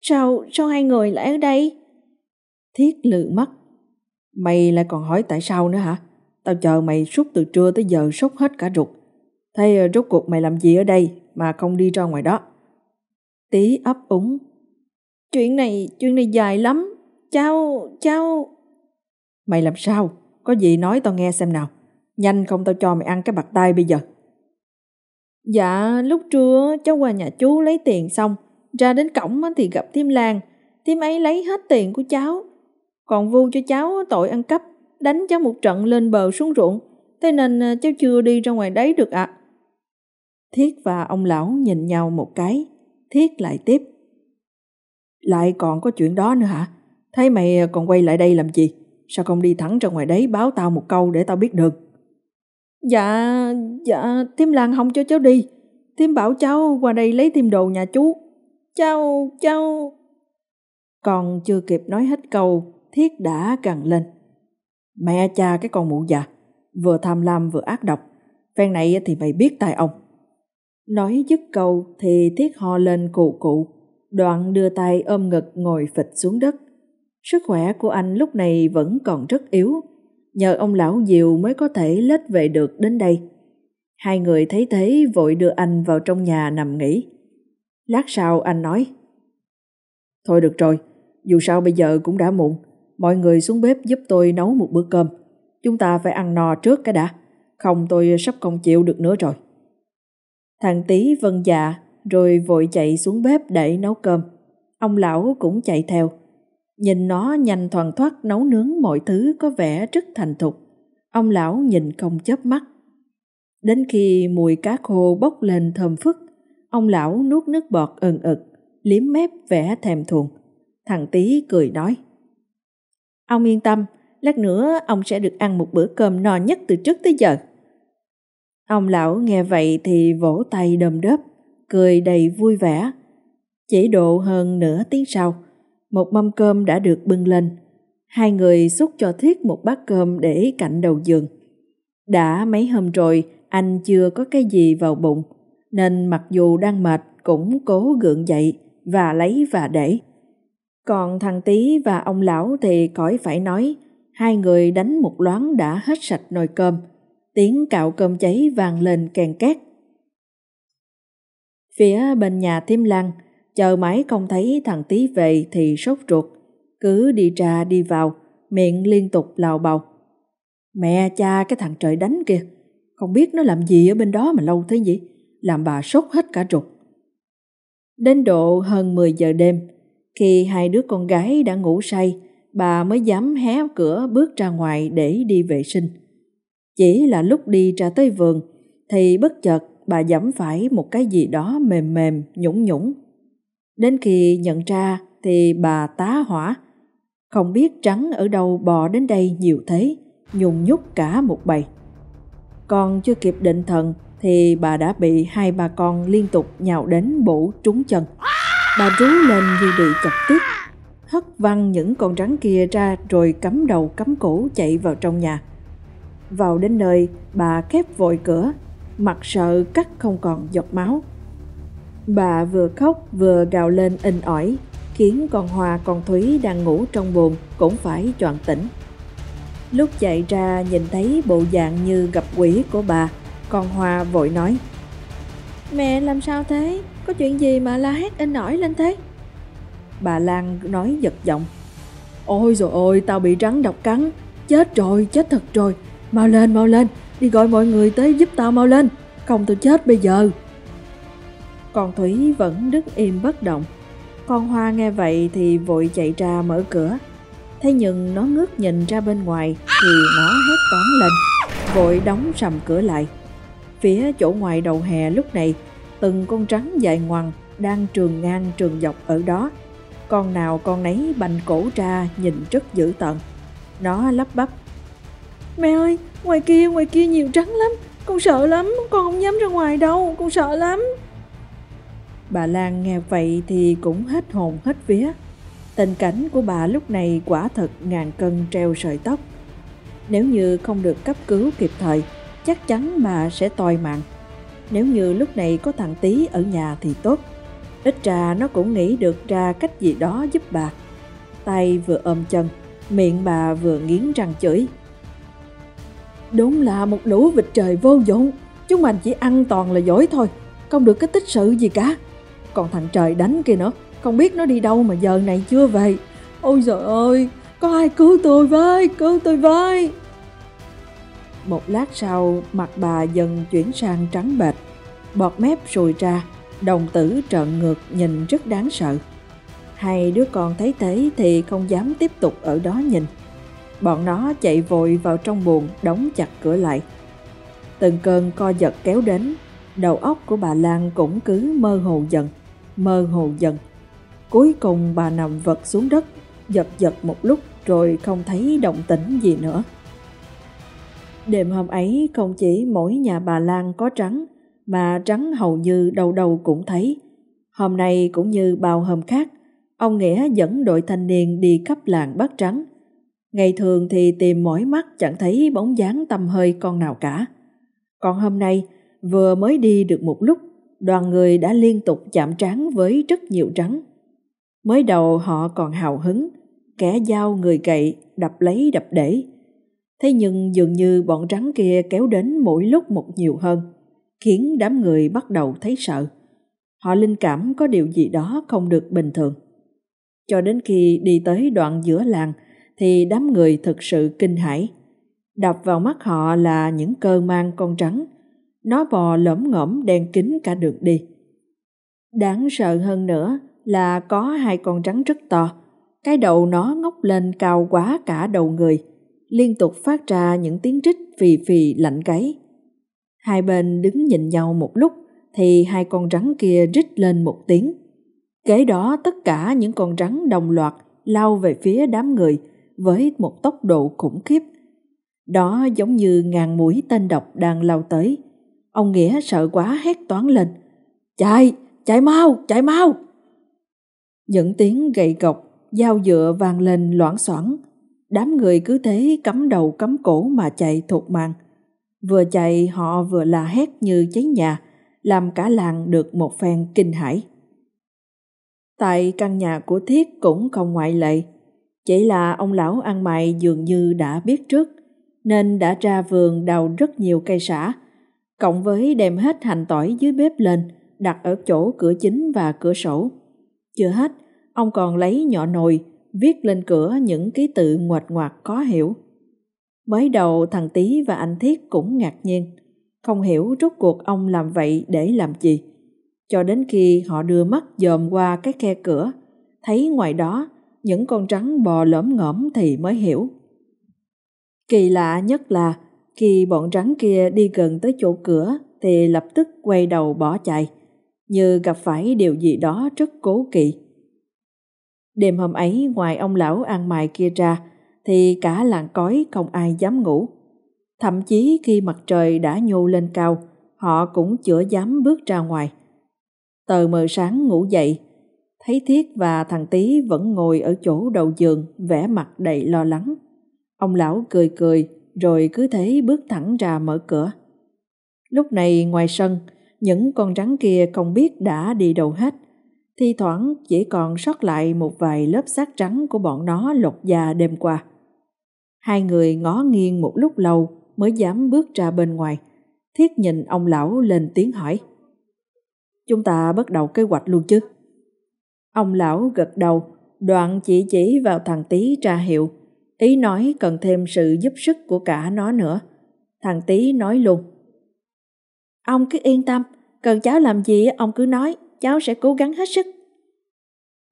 Sao, sao hai người lại ở đây? Thiết lự mắt. Mày lại còn hỏi tại sao nữa hả? Tao chờ mày suốt từ trưa tới giờ sốt hết cả ruột. Thế rốt cuộc mày làm gì ở đây mà không đi ra ngoài đó? Tí ấp úng. Chuyện này, chuyện này dài lắm. Cháu, cháu... Mày làm sao? Có gì nói tao nghe xem nào. Nhanh không tao cho mày ăn cái bạc tay bây giờ. Dạ, lúc trưa cháu qua nhà chú lấy tiền xong. Ra đến cổng thì gặp Thiêm Lan. Thiêm ấy lấy hết tiền của cháu. Còn vu cho cháu tội ăn cắp. Đánh cháu một trận lên bờ xuống ruộng. Thế nên à, cháu chưa đi ra ngoài đấy được ạ. À. Thiết và ông lão nhìn nhau một cái. Thiết lại tiếp. Lại còn có chuyện đó nữa hả? Thấy mày còn quay lại đây làm gì? Sao không đi thẳng ra ngoài đấy báo tao một câu để tao biết được? Dạ, dạ, Tiêm Lan không cho cháu đi. Tiêm bảo cháu qua đây lấy thêm đồ nhà chú. Cháu, cháu... Còn chưa kịp nói hết câu, Thiết đã gằn lên. Mẹ cha cái con mụ già, vừa tham lam vừa ác độc. Phen này thì mày biết tài ông. Nói dứt câu thì Thiết ho lên cụ cụ, đoạn đưa tay ôm ngực ngồi phịch xuống đất. Sức khỏe của anh lúc này vẫn còn rất yếu, nhờ ông lão Diệu mới có thể lết về được đến đây. Hai người thấy thế vội đưa anh vào trong nhà nằm nghỉ. Lát sau anh nói, Thôi được rồi, dù sao bây giờ cũng đã muộn, mọi người xuống bếp giúp tôi nấu một bữa cơm. Chúng ta phải ăn no trước cái đã, không tôi sắp không chịu được nữa rồi. Thằng tí vân dạ, rồi vội chạy xuống bếp để nấu cơm. Ông lão cũng chạy theo. Nhìn nó nhanh thoàn thoát nấu nướng mọi thứ có vẻ rất thành thục. Ông lão nhìn không chớp mắt. Đến khi mùi cá khô bốc lên thơm phức, ông lão nuốt nước bọt ừng ực, liếm mép vẻ thèm thuồng. Thằng tí cười nói. Ông yên tâm, lát nữa ông sẽ được ăn một bữa cơm no nhất từ trước tới giờ. Ông lão nghe vậy thì vỗ tay đầm đớp, cười đầy vui vẻ. Chỉ độ hơn nửa tiếng sau, một mâm cơm đã được bưng lên. Hai người xúc cho Thiết một bát cơm để cạnh đầu giường. Đã mấy hôm rồi anh chưa có cái gì vào bụng, nên mặc dù đang mệt cũng cố gượng dậy và lấy và để. Còn thằng Tý và ông lão thì khỏi phải nói, hai người đánh một loáng đã hết sạch nồi cơm, tiếng cạo cơm cháy vang lên kèn két. Phía bên nhà Thiêm Lăng, chờ mãi không thấy thằng Tý về thì sốt ruột, cứ đi ra đi vào, miệng liên tục lào bầu. Mẹ cha cái thằng trời đánh kìa, không biết nó làm gì ở bên đó mà lâu thế vậy, làm bà sốt hết cả ruột. Đến độ hơn 10 giờ đêm, khi hai đứa con gái đã ngủ say, bà mới dám hé cửa bước ra ngoài để đi vệ sinh. Chỉ là lúc đi ra tới vườn thì bất chợt bà dẫm phải một cái gì đó mềm mềm, nhũng nhũng. Đến khi nhận ra thì bà tá hỏa. Không biết trắng ở đâu bò đến đây nhiều thế, nhùng nhúc cả một bầy. Còn chưa kịp định thần thì bà đã bị hai bà con liên tục nhào đến bổ trúng chân. Bà rú lên như bị chọc tức, hất văng những con rắn kia ra rồi cắm đầu cắm cổ chạy vào trong nhà. Vào đến nơi, bà khép vội cửa, mặt sợ cắt không còn giọt máu. Bà vừa khóc vừa gào lên in ỏi, khiến con Hoa con Thúy đang ngủ trong buồn cũng phải choàng tỉnh. Lúc chạy ra nhìn thấy bộ dạng như gặp quỷ của bà, con Hoa vội nói Mẹ làm sao thế? Có chuyện gì mà la hét in ỏi lên thế? Bà Lan nói giật giọng Ôi rồi ôi, tao bị rắn độc cắn Chết rồi, chết thật rồi Mau lên, mau lên, đi gọi mọi người tới giúp tao mau lên Không tôi chết bây giờ còn Thủy vẫn đứng im bất động Con Hoa nghe vậy thì vội chạy ra mở cửa Thế nhưng nó ngước nhìn ra bên ngoài Thì nó hét toán lên Vội đóng sầm cửa lại Phía chỗ ngoài đầu hè lúc này, từng con trắng dài ngoằng đang trường ngang trường dọc ở đó. Con nào con nấy bành cổ ra nhìn rất dữ tợn. Nó lắp bắp. Mẹ ơi, ngoài kia, ngoài kia nhiều trắng lắm. Con sợ lắm, con không dám ra ngoài đâu, con sợ lắm. Bà Lan nghe vậy thì cũng hết hồn hết vía. Tình cảnh của bà lúc này quả thật ngàn cân treo sợi tóc. Nếu như không được cấp cứu kịp thời, chắc chắn bà sẽ toi mạng. Nếu như lúc này có thằng Tý ở nhà thì tốt. Ít ra nó cũng nghĩ được ra cách gì đó giúp bà. Tay vừa ôm chân, miệng bà vừa nghiến răng chửi. Đúng là một lũ vịt trời vô dụng, chúng mình chỉ ăn toàn là dối thôi, không được cái tích sự gì cả. Còn thằng trời đánh kia nữa, không biết nó đi đâu mà giờ này chưa về. Ôi trời ơi, có ai cứu tôi với, cứu tôi với. Một lát sau, mặt bà dần chuyển sang trắng bệch, bọt mép sùi ra, đồng tử trợn ngược nhìn rất đáng sợ. Hai đứa con thấy thế thì không dám tiếp tục ở đó nhìn. Bọn nó chạy vội vào trong buồng đóng chặt cửa lại. Từng cơn co giật kéo đến, đầu óc của bà Lan cũng cứ mơ hồ dần, mơ hồ dần. Cuối cùng bà nằm vật xuống đất, giật giật một lúc rồi không thấy động tĩnh gì nữa. Đêm hôm ấy không chỉ mỗi nhà bà Lan có trắng, mà trắng hầu như đâu đâu cũng thấy. Hôm nay cũng như bao hôm khác, ông Nghĩa dẫn đội thanh niên đi khắp làng bắt trắng. Ngày thường thì tìm mỏi mắt chẳng thấy bóng dáng tầm hơi con nào cả. Còn hôm nay, vừa mới đi được một lúc, đoàn người đã liên tục chạm trán với rất nhiều trắng. Mới đầu họ còn hào hứng, kẻ dao người cậy, đập lấy đập để. Thế nhưng dường như bọn trắng kia kéo đến mỗi lúc một nhiều hơn, khiến đám người bắt đầu thấy sợ. Họ linh cảm có điều gì đó không được bình thường. Cho đến khi đi tới đoạn giữa làng thì đám người thực sự kinh hãi. Đập vào mắt họ là những cơ mang con trắng, nó bò lõm ngõm đen kín cả đường đi. Đáng sợ hơn nữa là có hai con trắng rất to, cái đầu nó ngóc lên cao quá cả đầu người, liên tục phát ra những tiếng rít phì phì lạnh gáy. Hai bên đứng nhìn nhau một lúc thì hai con rắn kia rít lên một tiếng. Kế đó tất cả những con rắn đồng loạt lao về phía đám người với một tốc độ khủng khiếp. Đó giống như ngàn mũi tên độc đang lao tới. Ông Nghĩa sợ quá hét toán lên. Chạy, chạy mau, chạy mau! Những tiếng gậy gộc, dao dựa vang lên loãng xoảng. Đám người cứ thế cắm đầu cắm cổ mà chạy thục mạng. Vừa chạy họ vừa la hét như cháy nhà, làm cả làng được một phen kinh hãi. Tại căn nhà của Thiết cũng không ngoại lệ, chỉ là ông lão ăn mày dường như đã biết trước, nên đã ra vườn đào rất nhiều cây sả, cộng với đem hết hành tỏi dưới bếp lên, đặt ở chỗ cửa chính và cửa sổ. Chưa hết, ông còn lấy nhỏ nồi, viết lên cửa những ký tự ngoạch ngoạc khó hiểu. Mới đầu thằng Tý và anh Thiết cũng ngạc nhiên, không hiểu rốt cuộc ông làm vậy để làm gì. Cho đến khi họ đưa mắt dòm qua cái khe cửa, thấy ngoài đó những con trắng bò lõm ngõm thì mới hiểu. Kỳ lạ nhất là khi bọn trắng kia đi gần tới chỗ cửa thì lập tức quay đầu bỏ chạy, như gặp phải điều gì đó rất cố kỵ. Đêm hôm ấy ngoài ông lão ăn mày kia ra thì cả làng cói không ai dám ngủ. Thậm chí khi mặt trời đã nhô lên cao, họ cũng chưa dám bước ra ngoài. Tờ mờ sáng ngủ dậy, thấy Thiết và thằng Tý vẫn ngồi ở chỗ đầu giường vẻ mặt đầy lo lắng. Ông lão cười cười rồi cứ thế bước thẳng ra mở cửa. Lúc này ngoài sân, những con rắn kia không biết đã đi đâu hết. Thi thoảng chỉ còn sót lại một vài lớp xác trắng của bọn nó lột da đêm qua. Hai người ngó nghiêng một lúc lâu mới dám bước ra bên ngoài. Thiết nhìn ông lão lên tiếng hỏi. Chúng ta bắt đầu kế hoạch luôn chứ? Ông lão gật đầu, đoạn chỉ chỉ vào thằng tí tra hiệu. Ý nói cần thêm sự giúp sức của cả nó nữa. Thằng tí nói luôn. Ông cứ yên tâm, cần cháu làm gì ông cứ nói, cháu sẽ cố gắng hết sức.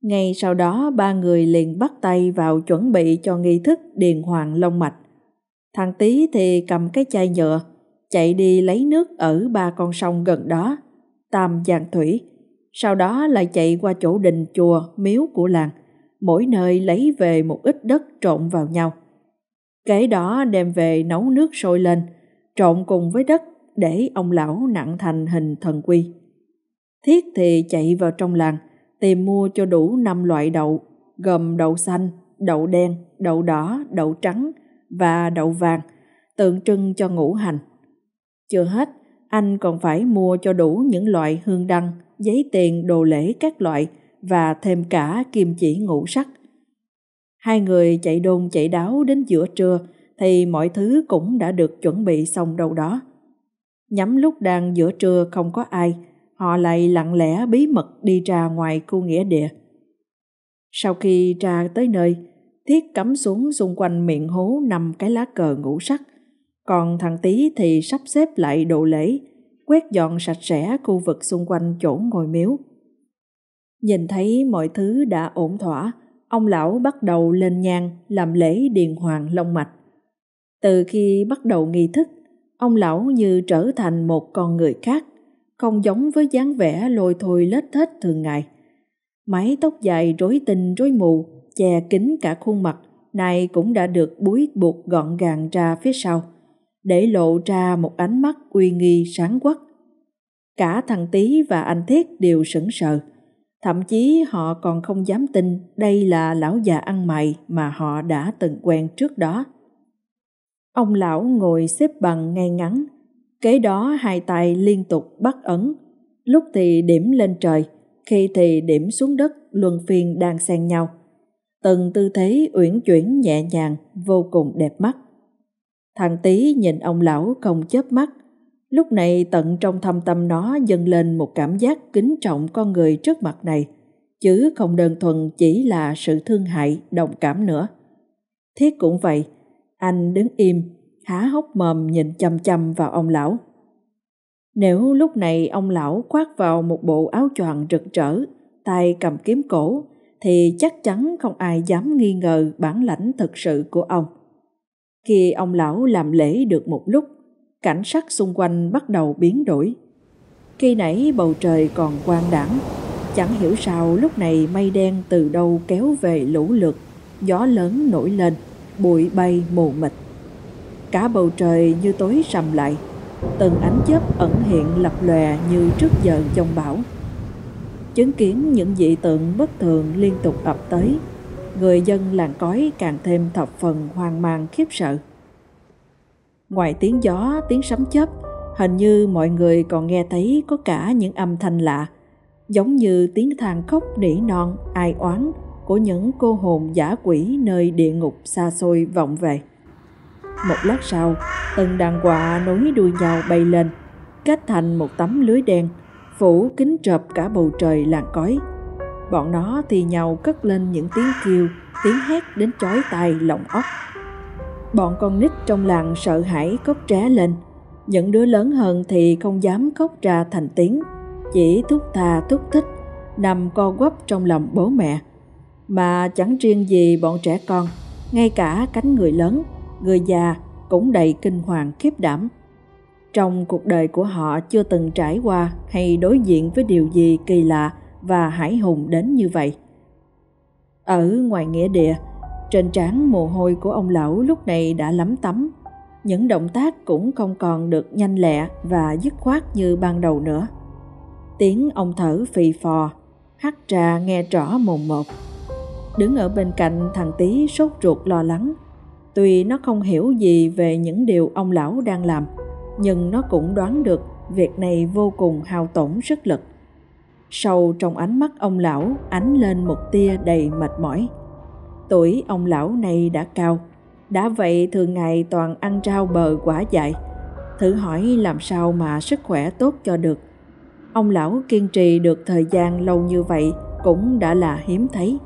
Ngay sau đó ba người liền bắt tay vào chuẩn bị cho nghi thức điền hoàng long mạch. Thằng tí thì cầm cái chai nhựa, chạy đi lấy nước ở ba con sông gần đó, Tam Giang Thủy, sau đó lại chạy qua chỗ đình chùa, miếu của làng, mỗi nơi lấy về một ít đất trộn vào nhau. Kế đó đem về nấu nước sôi lên, trộn cùng với đất để ông lão nặng thành hình thần quy. Thiết thì chạy vào trong làng, tìm mua cho đủ năm loại đậu, gồm đậu xanh, đậu đen, đậu đỏ, đậu trắng và đậu vàng, tượng trưng cho ngũ hành. Chưa hết, anh còn phải mua cho đủ những loại hương đăng, giấy tiền, đồ lễ các loại và thêm cả kim chỉ ngũ sắc. Hai người chạy đôn chạy đáo đến giữa trưa thì mọi thứ cũng đã được chuẩn bị xong đâu đó. Nhắm lúc đang giữa trưa không có ai, họ lại lặng lẽ bí mật đi ra ngoài khu nghĩa địa. Sau khi ra tới nơi, Thiết cắm xuống xung quanh miệng hố nằm cái lá cờ ngũ sắc, còn thằng Tý thì sắp xếp lại đồ lễ, quét dọn sạch sẽ khu vực xung quanh chỗ ngồi miếu. Nhìn thấy mọi thứ đã ổn thỏa, ông lão bắt đầu lên nhang làm lễ điền hoàng long mạch. Từ khi bắt đầu nghi thức, ông lão như trở thành một con người khác, không giống với dáng vẻ lôi thôi lết thết thường ngày. Mái tóc dài rối tinh rối mù, che kín cả khuôn mặt, này cũng đã được búi buộc gọn gàng ra phía sau, để lộ ra một ánh mắt uy nghi sáng quắc. Cả thằng Tý và anh Thiết đều sững sờ, thậm chí họ còn không dám tin đây là lão già ăn mày mà họ đã từng quen trước đó. Ông lão ngồi xếp bằng ngay ngắn, kế đó hai tay liên tục bắt ấn, lúc thì điểm lên trời, khi thì điểm xuống đất luân phiên đang xen nhau. Từng tư thế uyển chuyển nhẹ nhàng, vô cùng đẹp mắt. Thằng tí nhìn ông lão không chớp mắt, lúc này tận trong thâm tâm nó dâng lên một cảm giác kính trọng con người trước mặt này, chứ không đơn thuần chỉ là sự thương hại, đồng cảm nữa. Thiết cũng vậy, anh đứng im, há hốc mồm nhìn chăm chăm vào ông lão. Nếu lúc này ông lão khoác vào một bộ áo choàng rực rỡ, tay cầm kiếm cổ, thì chắc chắn không ai dám nghi ngờ bản lãnh thực sự của ông. Khi ông lão làm lễ được một lúc, cảnh sắc xung quanh bắt đầu biến đổi. Khi nãy bầu trời còn quang đẳng, chẳng hiểu sao lúc này mây đen từ đâu kéo về lũ lượt, gió lớn nổi lên, bụi bay mù mịt. Cả bầu trời như tối sầm lại, từng ánh chớp ẩn hiện lập lòe như trước giờ trong bão. Chứng kiến những dị tượng bất thường liên tục ập tới, người dân làng cói càng thêm thập phần hoang mang khiếp sợ. Ngoài tiếng gió, tiếng sấm chớp, hình như mọi người còn nghe thấy có cả những âm thanh lạ, giống như tiếng than khóc nỉ non, ai oán của những cô hồn giả quỷ nơi địa ngục xa xôi vọng về. Một lát sau, từng đàn quạ nối đuôi nhau bay lên, kết thành một tấm lưới đen, phủ kính trợp cả bầu trời làng cói. Bọn nó thì nhau cất lên những tiếng kêu, tiếng hét đến chói tai lộng óc. Bọn con nít trong làng sợ hãi cốc trá lên, những đứa lớn hơn thì không dám khóc ra thành tiếng, chỉ thúc thà thúc thích, nằm co quắp trong lòng bố mẹ. Mà chẳng riêng gì bọn trẻ con, ngay cả cánh người lớn người già cũng đầy kinh hoàng khiếp đảm. Trong cuộc đời của họ chưa từng trải qua hay đối diện với điều gì kỳ lạ và hải hùng đến như vậy. Ở ngoài nghĩa địa, trên trán mồ hôi của ông lão lúc này đã lắm tắm. Những động tác cũng không còn được nhanh lẹ và dứt khoát như ban đầu nữa. Tiếng ông thở phì phò, hắt trà nghe rõ mồm một. Đứng ở bên cạnh thằng tí sốt ruột lo lắng, Tuy nó không hiểu gì về những điều ông lão đang làm, nhưng nó cũng đoán được việc này vô cùng hao tổn sức lực. Sâu trong ánh mắt ông lão ánh lên một tia đầy mệt mỏi. Tuổi ông lão này đã cao, đã vậy thường ngày toàn ăn rau bờ quả dại. Thử hỏi làm sao mà sức khỏe tốt cho được. Ông lão kiên trì được thời gian lâu như vậy cũng đã là hiếm thấy.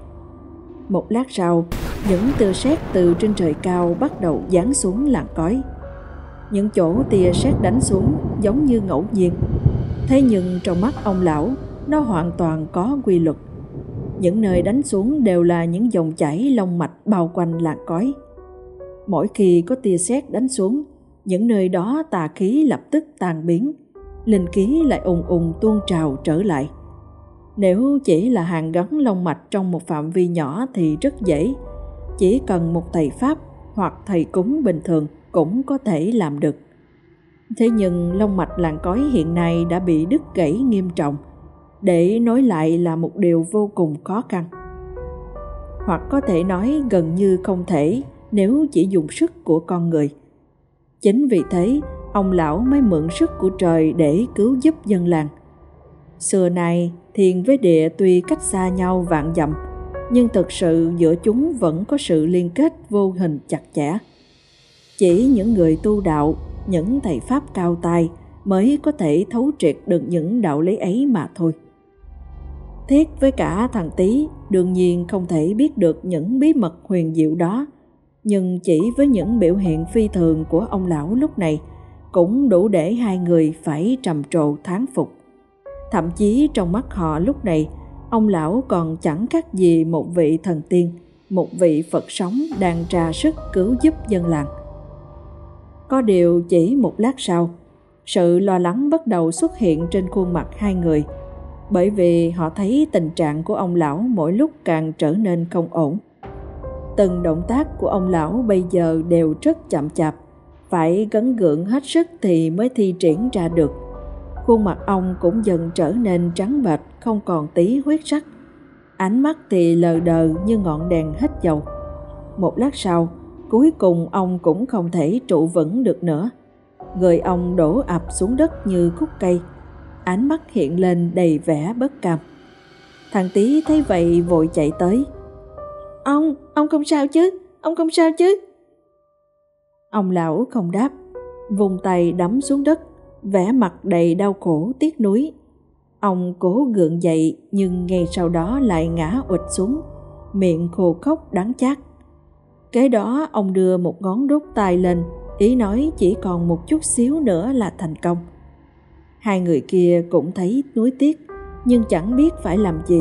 Một lát sau, những tia sét từ trên trời cao bắt đầu giáng xuống làng cói. Những chỗ tia sét đánh xuống giống như ngẫu nhiên. Thế nhưng trong mắt ông lão, nó hoàn toàn có quy luật. Những nơi đánh xuống đều là những dòng chảy long mạch bao quanh làng cói. Mỗi khi có tia sét đánh xuống, những nơi đó tà khí lập tức tan biến, linh khí lại ùng ùng tuôn trào trở lại. Nếu chỉ là hàng gắn long mạch trong một phạm vi nhỏ thì rất dễ, chỉ cần một thầy pháp hoặc thầy cúng bình thường cũng có thể làm được. Thế nhưng long mạch làng cói hiện nay đã bị đứt gãy nghiêm trọng, để nối lại là một điều vô cùng khó khăn. Hoặc có thể nói gần như không thể nếu chỉ dùng sức của con người. Chính vì thế, ông lão mới mượn sức của trời để cứu giúp dân làng. Xưa nay, thiền với địa tuy cách xa nhau vạn dặm, nhưng thực sự giữa chúng vẫn có sự liên kết vô hình chặt chẽ. Chỉ những người tu đạo, những thầy pháp cao tay mới có thể thấu triệt được những đạo lý ấy mà thôi. Thiết với cả thằng tí đương nhiên không thể biết được những bí mật huyền diệu đó, nhưng chỉ với những biểu hiện phi thường của ông lão lúc này cũng đủ để hai người phải trầm trồ thán phục. Thậm chí trong mắt họ lúc này, ông lão còn chẳng khác gì một vị thần tiên, một vị Phật sống đang ra sức cứu giúp dân làng. Có điều chỉ một lát sau, sự lo lắng bắt đầu xuất hiện trên khuôn mặt hai người, bởi vì họ thấy tình trạng của ông lão mỗi lúc càng trở nên không ổn. Từng động tác của ông lão bây giờ đều rất chậm chạp, phải gắn gượng hết sức thì mới thi triển ra được. Khuôn mặt ông cũng dần trở nên trắng bệch, không còn tí huyết sắc. Ánh mắt thì lờ đờ như ngọn đèn hết dầu. Một lát sau, cuối cùng ông cũng không thể trụ vững được nữa. Người ông đổ ập xuống đất như khúc cây, ánh mắt hiện lên đầy vẻ bất cam. Thằng tí thấy vậy vội chạy tới. Ông, ông không sao chứ, ông không sao chứ. Ông lão không đáp, vùng tay đấm xuống đất, vẻ mặt đầy đau khổ tiếc nuối. Ông cố gượng dậy nhưng ngay sau đó lại ngã ụt xuống, miệng khô khóc đắng chát. Kế đó ông đưa một ngón đốt tay lên, ý nói chỉ còn một chút xíu nữa là thành công. Hai người kia cũng thấy nuối tiếc, nhưng chẳng biết phải làm gì,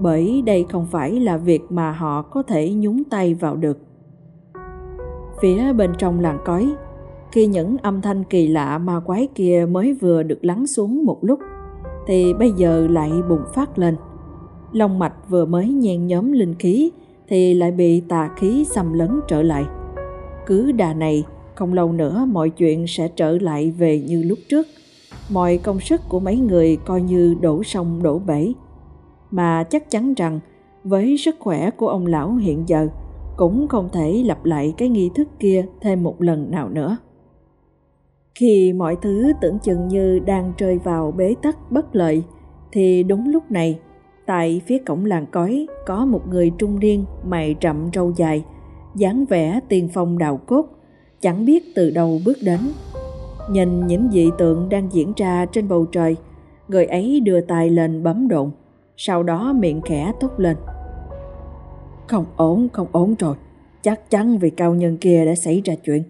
bởi đây không phải là việc mà họ có thể nhúng tay vào được. Phía bên trong làng cói, khi những âm thanh kỳ lạ ma quái kia mới vừa được lắng xuống một lúc, thì bây giờ lại bùng phát lên. Long mạch vừa mới nhen nhóm linh khí thì lại bị tà khí xâm lấn trở lại. Cứ đà này, không lâu nữa mọi chuyện sẽ trở lại về như lúc trước. Mọi công sức của mấy người coi như đổ sông đổ bể. Mà chắc chắn rằng với sức khỏe của ông lão hiện giờ cũng không thể lặp lại cái nghi thức kia thêm một lần nào nữa. Khi mọi thứ tưởng chừng như đang rơi vào bế tắc bất lợi thì đúng lúc này Tại phía cổng làng cói có một người trung niên mày rậm râu dài, dáng vẻ tiền phong đào cốt, chẳng biết từ đâu bước đến. Nhìn những dị tượng đang diễn ra trên bầu trời, người ấy đưa tay lên bấm độn, sau đó miệng khẽ thúc lên. Không ổn, không ổn rồi, chắc chắn vì cao nhân kia đã xảy ra chuyện,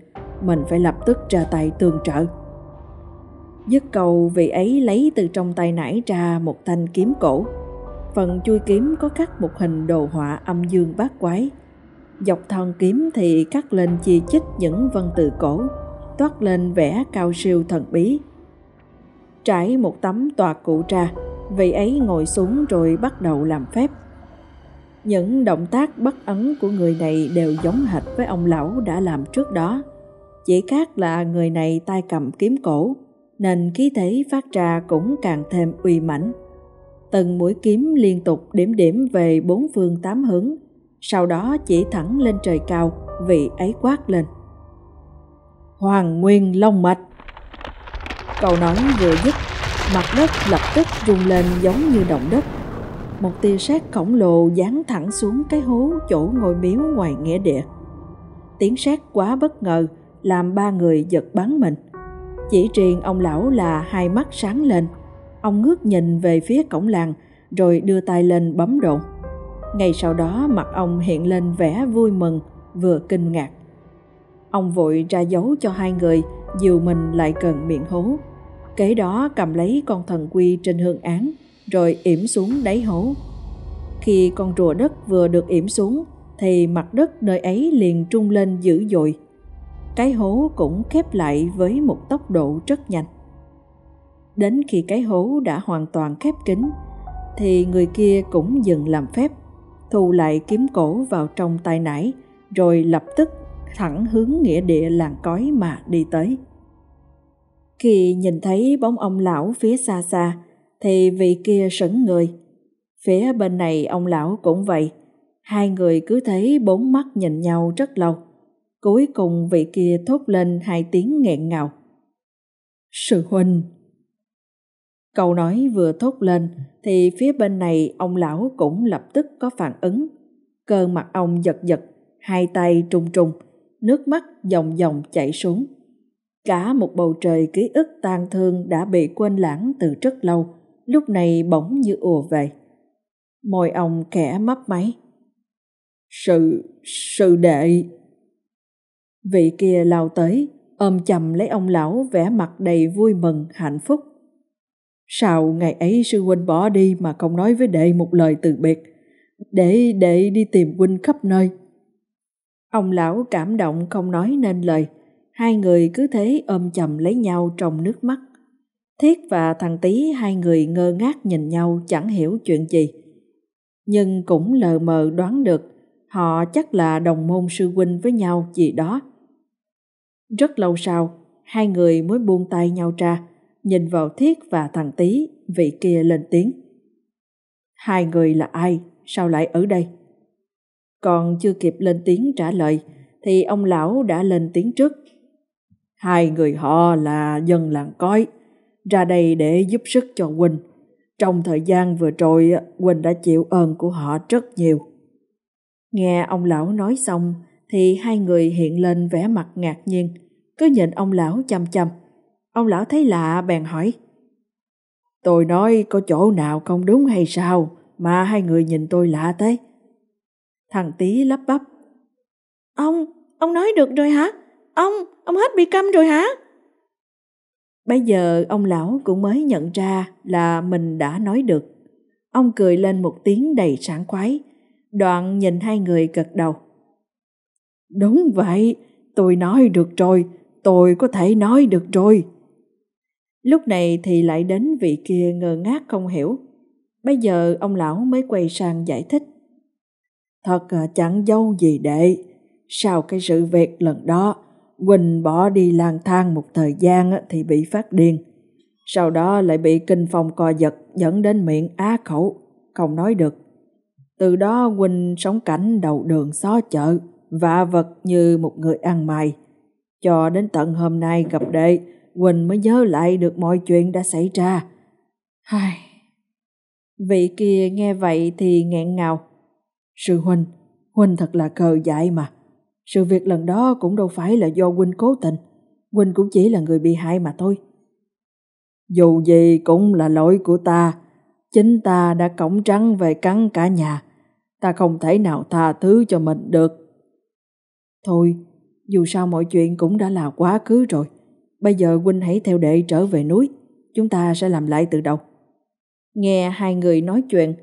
mình phải lập tức ra tay tương trợ. Dứt cầu vị ấy lấy từ trong tay nải ra một thanh kiếm cổ, Phần chui kiếm có khắc một hình đồ họa âm dương bát quái. Dọc thân kiếm thì khắc lên chi chích những văn tự cổ, toát lên vẻ cao siêu thần bí. Trải một tấm tòa cụ ra, vị ấy ngồi xuống rồi bắt đầu làm phép. Những động tác bất ấn của người này đều giống hệt với ông lão đã làm trước đó. Chỉ khác là người này tay cầm kiếm cổ, nên khí thế phát ra cũng càng thêm uy mãnh từng mũi kiếm liên tục điểm điểm về bốn phương tám hướng, sau đó chỉ thẳng lên trời cao, vị ấy quát lên. Hoàng Nguyên Long Mạch Câu nói vừa dứt, mặt đất lập tức rung lên giống như động đất. Một tia sét khổng lồ giáng thẳng xuống cái hố chỗ ngôi miếu ngoài nghĩa địa. Tiếng sét quá bất ngờ làm ba người giật bắn mình. Chỉ riêng ông lão là hai mắt sáng lên, Ông ngước nhìn về phía cổng làng rồi đưa tay lên bấm độn. Ngay sau đó mặt ông hiện lên vẻ vui mừng vừa kinh ngạc. Ông vội ra dấu cho hai người dìu mình lại gần miệng hố. Kế đó cầm lấy con thần quy trên hương án rồi yểm xuống đáy hố. Khi con rùa đất vừa được yểm xuống thì mặt đất nơi ấy liền trung lên dữ dội. cái hố cũng khép lại với một tốc độ rất nhanh. Đến khi cái hố đã hoàn toàn khép kín, thì người kia cũng dừng làm phép, thu lại kiếm cổ vào trong tay nải, rồi lập tức thẳng hướng nghĩa địa làng cói mà đi tới. Khi nhìn thấy bóng ông lão phía xa xa, thì vị kia sững người. Phía bên này ông lão cũng vậy, hai người cứ thấy bốn mắt nhìn nhau rất lâu. Cuối cùng vị kia thốt lên hai tiếng nghẹn ngào. Sư huynh! Câu nói vừa thốt lên thì phía bên này ông lão cũng lập tức có phản ứng. Cơ mặt ông giật giật, hai tay trung trung, nước mắt dòng dòng chảy xuống. Cả một bầu trời ký ức tan thương đã bị quên lãng từ rất lâu, lúc này bỗng như ùa về. Môi ông khẽ mấp máy. Sự, sự đệ. Vị kia lao tới, ôm chầm lấy ông lão vẻ mặt đầy vui mừng, hạnh phúc. Sao ngày ấy sư huynh bỏ đi mà không nói với đệ một lời từ biệt, để đệ đi tìm huynh khắp nơi. Ông lão cảm động không nói nên lời, hai người cứ thế ôm chầm lấy nhau trong nước mắt. Thiết và thằng Tý hai người ngơ ngác nhìn nhau chẳng hiểu chuyện gì. Nhưng cũng lờ mờ đoán được họ chắc là đồng môn sư huynh với nhau gì đó. Rất lâu sau, hai người mới buông tay nhau ra, nhìn vào Thiết và thằng Tý, vị kia lên tiếng. Hai người là ai? Sao lại ở đây? Còn chưa kịp lên tiếng trả lời, thì ông lão đã lên tiếng trước. Hai người họ là dân làng cói, ra đây để giúp sức cho quỳnh Trong thời gian vừa rồi, quỳnh đã chịu ơn của họ rất nhiều. Nghe ông lão nói xong, thì hai người hiện lên vẻ mặt ngạc nhiên, cứ nhìn ông lão chăm chăm. Ông lão thấy lạ bèn hỏi. Tôi nói có chỗ nào không đúng hay sao mà hai người nhìn tôi lạ thế? Thằng tí lắp bắp. Ông, ông nói được rồi hả? Ông, ông hết bị câm rồi hả? Bây giờ ông lão cũng mới nhận ra là mình đã nói được. Ông cười lên một tiếng đầy sảng khoái, đoạn nhìn hai người gật đầu. Đúng vậy, tôi nói được rồi, tôi có thể nói được rồi. Lúc này thì lại đến vị kia ngơ ngác không hiểu. Bây giờ ông lão mới quay sang giải thích. Thật à, chẳng dâu gì đệ, sau cái sự việc lần đó, Quỳnh bỏ đi lang thang một thời gian thì bị phát điên. Sau đó lại bị kinh phong co giật dẫn đến miệng á khẩu, không nói được. Từ đó Quỳnh sống cảnh đầu đường xó chợ, vạ vật như một người ăn mày. Cho đến tận hôm nay gặp đệ, Quỳnh mới nhớ lại được mọi chuyện đã xảy ra. Hai. Vị kia nghe vậy thì nghẹn ngào. Sư Huynh, Huynh thật là cờ dại mà. Sự việc lần đó cũng đâu phải là do Huynh cố tình. Huynh cũng chỉ là người bị hại mà thôi. Dù gì cũng là lỗi của ta. Chính ta đã cổng trắng về cắn cả nhà. Ta không thể nào tha thứ cho mình được. Thôi, dù sao mọi chuyện cũng đã là quá khứ rồi. Bây giờ huynh hãy theo đệ trở về núi, chúng ta sẽ làm lại từ đầu. Nghe hai người nói chuyện,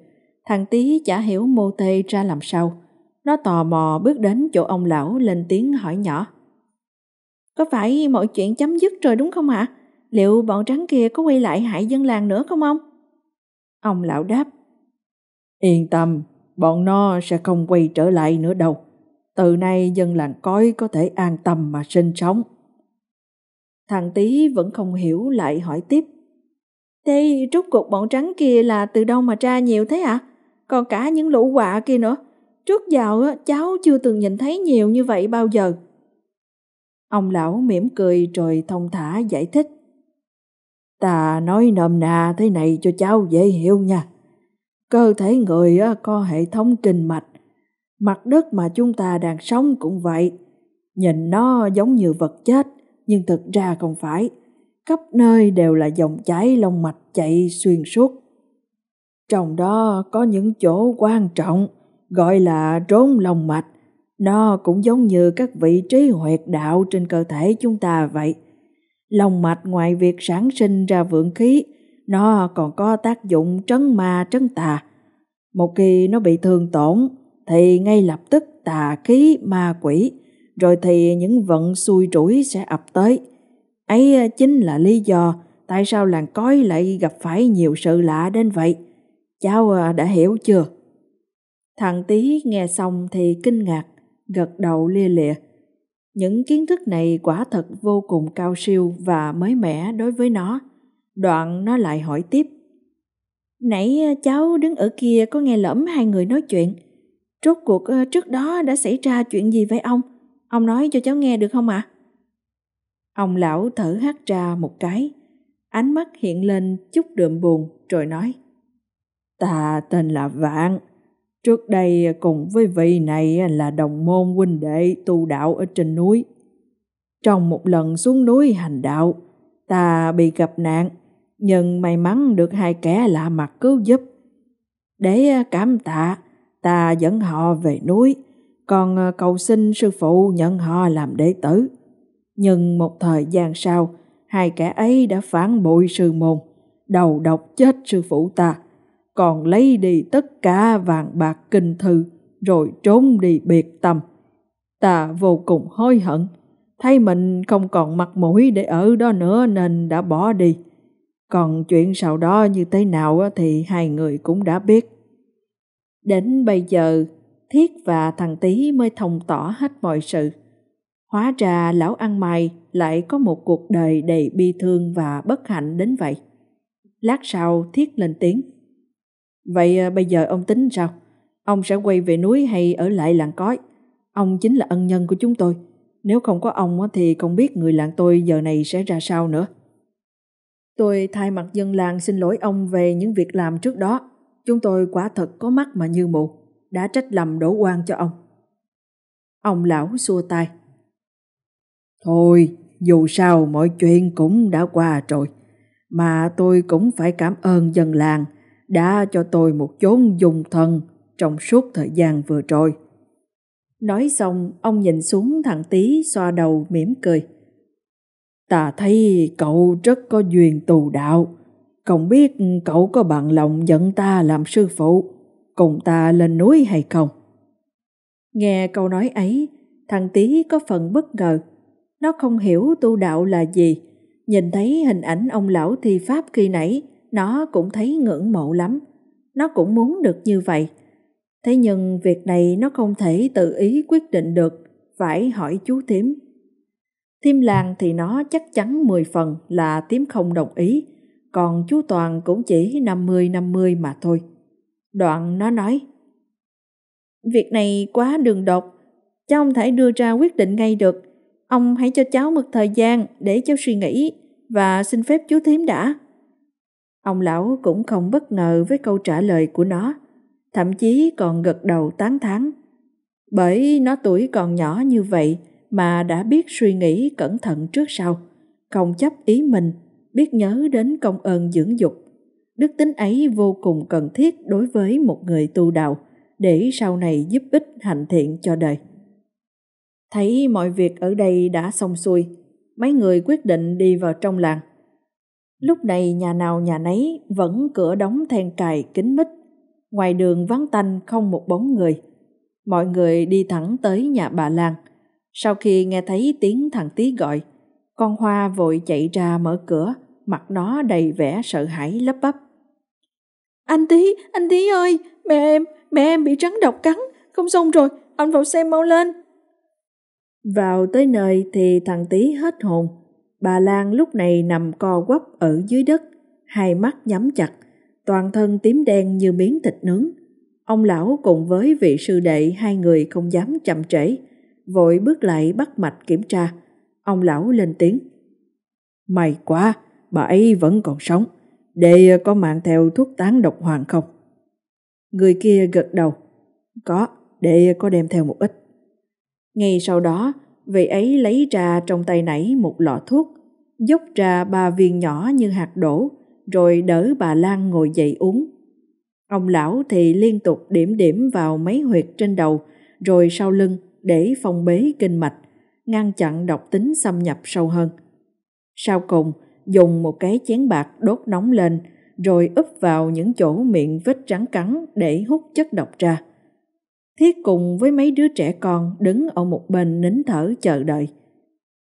thằng tí chả hiểu mô tê ra làm sao. Nó tò mò bước đến chỗ ông lão lên tiếng hỏi nhỏ. Có phải mọi chuyện chấm dứt rồi đúng không ạ? Liệu bọn trắng kia có quay lại hại dân làng nữa không ông? Ông lão đáp. Yên tâm, bọn nó sẽ không quay trở lại nữa đâu. Từ nay dân làng cói có thể an tâm mà sinh sống. Thằng tí vẫn không hiểu lại hỏi tiếp. Thế rốt cuộc bọn trắng kia là từ đâu mà ra nhiều thế ạ? À? Còn cả những lũ quạ kia nữa. Trước giờ cháu chưa từng nhìn thấy nhiều như vậy bao giờ. Ông lão mỉm cười rồi thông thả giải thích. Ta nói nôm nà thế này cho cháu dễ hiểu nha. Cơ thể người có hệ thống kinh mạch. Mặt đất mà chúng ta đang sống cũng vậy. Nhìn nó giống như vật chết, nhưng thực ra không phải. Khắp nơi đều là dòng chảy lông mạch chạy xuyên suốt. Trong đó có những chỗ quan trọng gọi là trốn lòng mạch. Nó cũng giống như các vị trí huyệt đạo trên cơ thể chúng ta vậy. lòng mạch ngoài việc sản sinh ra vượng khí, nó còn có tác dụng trấn ma trấn tà. Một khi nó bị thương tổn, thì ngay lập tức tà khí ma quỷ rồi thì những vận xui rủi sẽ ập tới. Ấy chính là lý do tại sao làng cói lại gặp phải nhiều sự lạ đến vậy. Cháu ờ, đã hiểu chưa? Thằng tí nghe xong thì kinh ngạc, gật đầu lia lịa. Những kiến thức này quả thật vô cùng cao siêu và mới mẻ đối với nó. Đoạn nó lại hỏi tiếp. Nãy ờ, cháu đứng ở kia có nghe lẫm hai người nói chuyện. Rốt cuộc ờ, trước đó đã xảy ra chuyện gì với ông? Ông nói cho cháu nghe được không ạ? À? Ông lão thở hắt ra một cái, ánh mắt hiện lên chút đượm buồn rồi nói. Ta tên là Vạn, trước đây cùng với vị này là đồng môn huynh đệ tu đạo ở trên núi. Trong một lần xuống núi hành đạo, ta bị gặp nạn, nhưng may mắn được hai kẻ lạ mặt cứu giúp. Để cảm tạ, ta dẫn họ về núi, còn cầu xin sư phụ nhận họ làm đệ tử. Nhưng một thời gian sau, hai kẻ ấy đã phản bội sư môn, đầu độc chết sư phụ ta, còn lấy đi tất cả vàng bạc kinh thư, rồi trốn đi biệt tâm. Ta vô cùng hối hận, thấy mình không còn mặt mũi để ở đó nữa nên đã bỏ đi. Còn chuyện sau đó như thế nào thì hai người cũng đã biết. Đến bây giờ, Thiết và thằng Tý mới thông tỏ hết mọi sự. Hóa ra lão ăn mày lại có một cuộc đời đầy bi thương và bất hạnh đến vậy. Lát sau Thiết lên tiếng. Vậy à, bây giờ ông tính sao? Ông sẽ quay về núi hay ở lại làng cói? Ông chính là ân nhân của chúng tôi. Nếu không có ông thì không biết người làng tôi giờ này sẽ ra sao nữa. Tôi thay mặt dân làng xin lỗi ông về những việc làm trước đó. Chúng tôi quả thật có mắt mà như mù, đã trách lầm đổ quan cho ông. Ông lão xua tay. Thôi, dù sao mọi chuyện cũng đã qua rồi, mà tôi cũng phải cảm ơn dân làng đã cho tôi một chốn dùng thân trong suốt thời gian vừa rồi. Nói xong, ông nhìn xuống thằng tí xoa đầu mỉm cười. Ta thấy cậu rất có duyên tù đạo, không biết cậu có bằng lòng dẫn ta làm sư phụ, cùng ta lên núi hay không? Nghe câu nói ấy, thằng tí có phần bất ngờ nó không hiểu tu đạo là gì. Nhìn thấy hình ảnh ông lão thi pháp khi nãy, nó cũng thấy ngưỡng mộ lắm. Nó cũng muốn được như vậy. Thế nhưng việc này nó không thể tự ý quyết định được, phải hỏi chú tiếm. Thiêm làng thì nó chắc chắn 10 phần là tiếm không đồng ý, còn chú Toàn cũng chỉ 50-50 mà thôi. Đoạn nó nói, Việc này quá đường đột, cháu không thể đưa ra quyết định ngay được, Ông hãy cho cháu một thời gian để cháu suy nghĩ và xin phép chú Thiếm đã. Ông lão cũng không bất ngờ với câu trả lời của nó, thậm chí còn gật đầu tán thán. Bởi nó tuổi còn nhỏ như vậy mà đã biết suy nghĩ cẩn thận trước sau, không chấp ý mình, biết nhớ đến công ơn dưỡng dục. Đức tính ấy vô cùng cần thiết đối với một người tu đạo để sau này giúp ích hạnh thiện cho đời. Thấy mọi việc ở đây đã xong xuôi, mấy người quyết định đi vào trong làng. Lúc này nhà nào nhà nấy vẫn cửa đóng then cài kín mít, ngoài đường vắng tanh không một bóng người. Mọi người đi thẳng tới nhà bà Lan. Sau khi nghe thấy tiếng thằng Tí gọi, con Hoa vội chạy ra mở cửa, mặt nó đầy vẻ sợ hãi lấp bắp. Anh Tí, anh Tí ơi, mẹ em, mẹ em bị rắn độc cắn, không xong rồi, anh vào xem mau lên. Vào tới nơi thì thằng tí hết hồn. Bà Lan lúc này nằm co quắp ở dưới đất, hai mắt nhắm chặt, toàn thân tím đen như miếng thịt nướng. Ông lão cùng với vị sư đệ hai người không dám chậm trễ, vội bước lại bắt mạch kiểm tra. Ông lão lên tiếng. May quá, bà ấy vẫn còn sống. Đệ có mang theo thuốc tán độc hoàng không? Người kia gật đầu. Có, đệ có đem theo một ít. Ngay sau đó, vị ấy lấy ra trong tay nãy một lọ thuốc, dốc ra ba viên nhỏ như hạt đổ, rồi đỡ bà Lan ngồi dậy uống. Ông lão thì liên tục điểm điểm vào mấy huyệt trên đầu, rồi sau lưng để phong bế kinh mạch, ngăn chặn độc tính xâm nhập sâu hơn. Sau cùng, dùng một cái chén bạc đốt nóng lên, rồi úp vào những chỗ miệng vết rắn cắn để hút chất độc ra. Thiết cùng với mấy đứa trẻ con đứng ở một bên nín thở chờ đợi.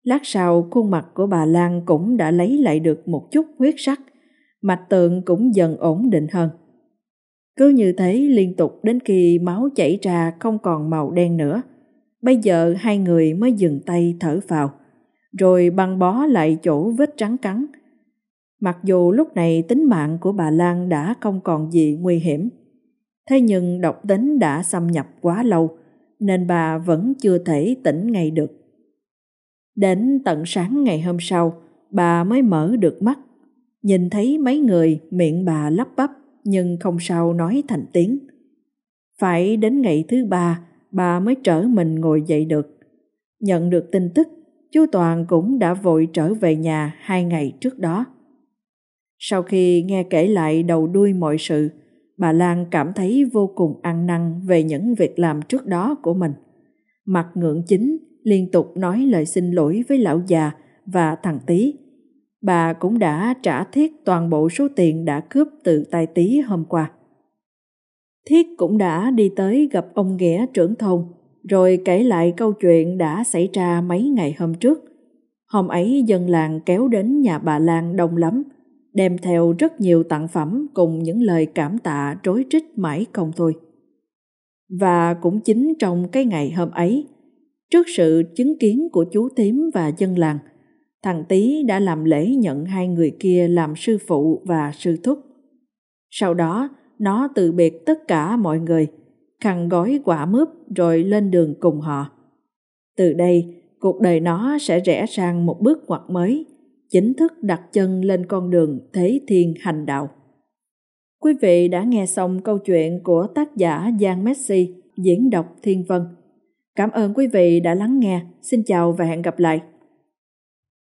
Lát sau khuôn mặt của bà Lan cũng đã lấy lại được một chút huyết sắc, mạch tượng cũng dần ổn định hơn. Cứ như thế liên tục đến khi máu chảy ra không còn màu đen nữa. Bây giờ hai người mới dừng tay thở vào, rồi băng bó lại chỗ vết trắng cắn. Mặc dù lúc này tính mạng của bà Lan đã không còn gì nguy hiểm, thế nhưng độc tính đã xâm nhập quá lâu, nên bà vẫn chưa thể tỉnh ngay được. Đến tận sáng ngày hôm sau, bà mới mở được mắt, nhìn thấy mấy người miệng bà lắp bắp nhưng không sao nói thành tiếng. Phải đến ngày thứ ba, bà mới trở mình ngồi dậy được. Nhận được tin tức, chú Toàn cũng đã vội trở về nhà hai ngày trước đó. Sau khi nghe kể lại đầu đuôi mọi sự, bà Lan cảm thấy vô cùng ăn năn về những việc làm trước đó của mình. Mặt ngượng chính liên tục nói lời xin lỗi với lão già và thằng Tý. Bà cũng đã trả thiết toàn bộ số tiền đã cướp từ tay Tý hôm qua. Thiết cũng đã đi tới gặp ông Nghĩa trưởng thôn, rồi kể lại câu chuyện đã xảy ra mấy ngày hôm trước. Hôm ấy dân làng kéo đến nhà bà Lan đông lắm, đem theo rất nhiều tặng phẩm cùng những lời cảm tạ trối trích mãi không thôi. Và cũng chính trong cái ngày hôm ấy, trước sự chứng kiến của chú Tím và dân làng, thằng Tý đã làm lễ nhận hai người kia làm sư phụ và sư thúc. Sau đó, nó từ biệt tất cả mọi người, khăn gói quả mướp rồi lên đường cùng họ. Từ đây, cuộc đời nó sẽ rẽ sang một bước ngoặt mới, chính thức đặt chân lên con đường thế thiên hành đạo. Quý vị đã nghe xong câu chuyện của tác giả Giang Messi diễn đọc Thiên Vân. Cảm ơn quý vị đã lắng nghe. Xin chào và hẹn gặp lại.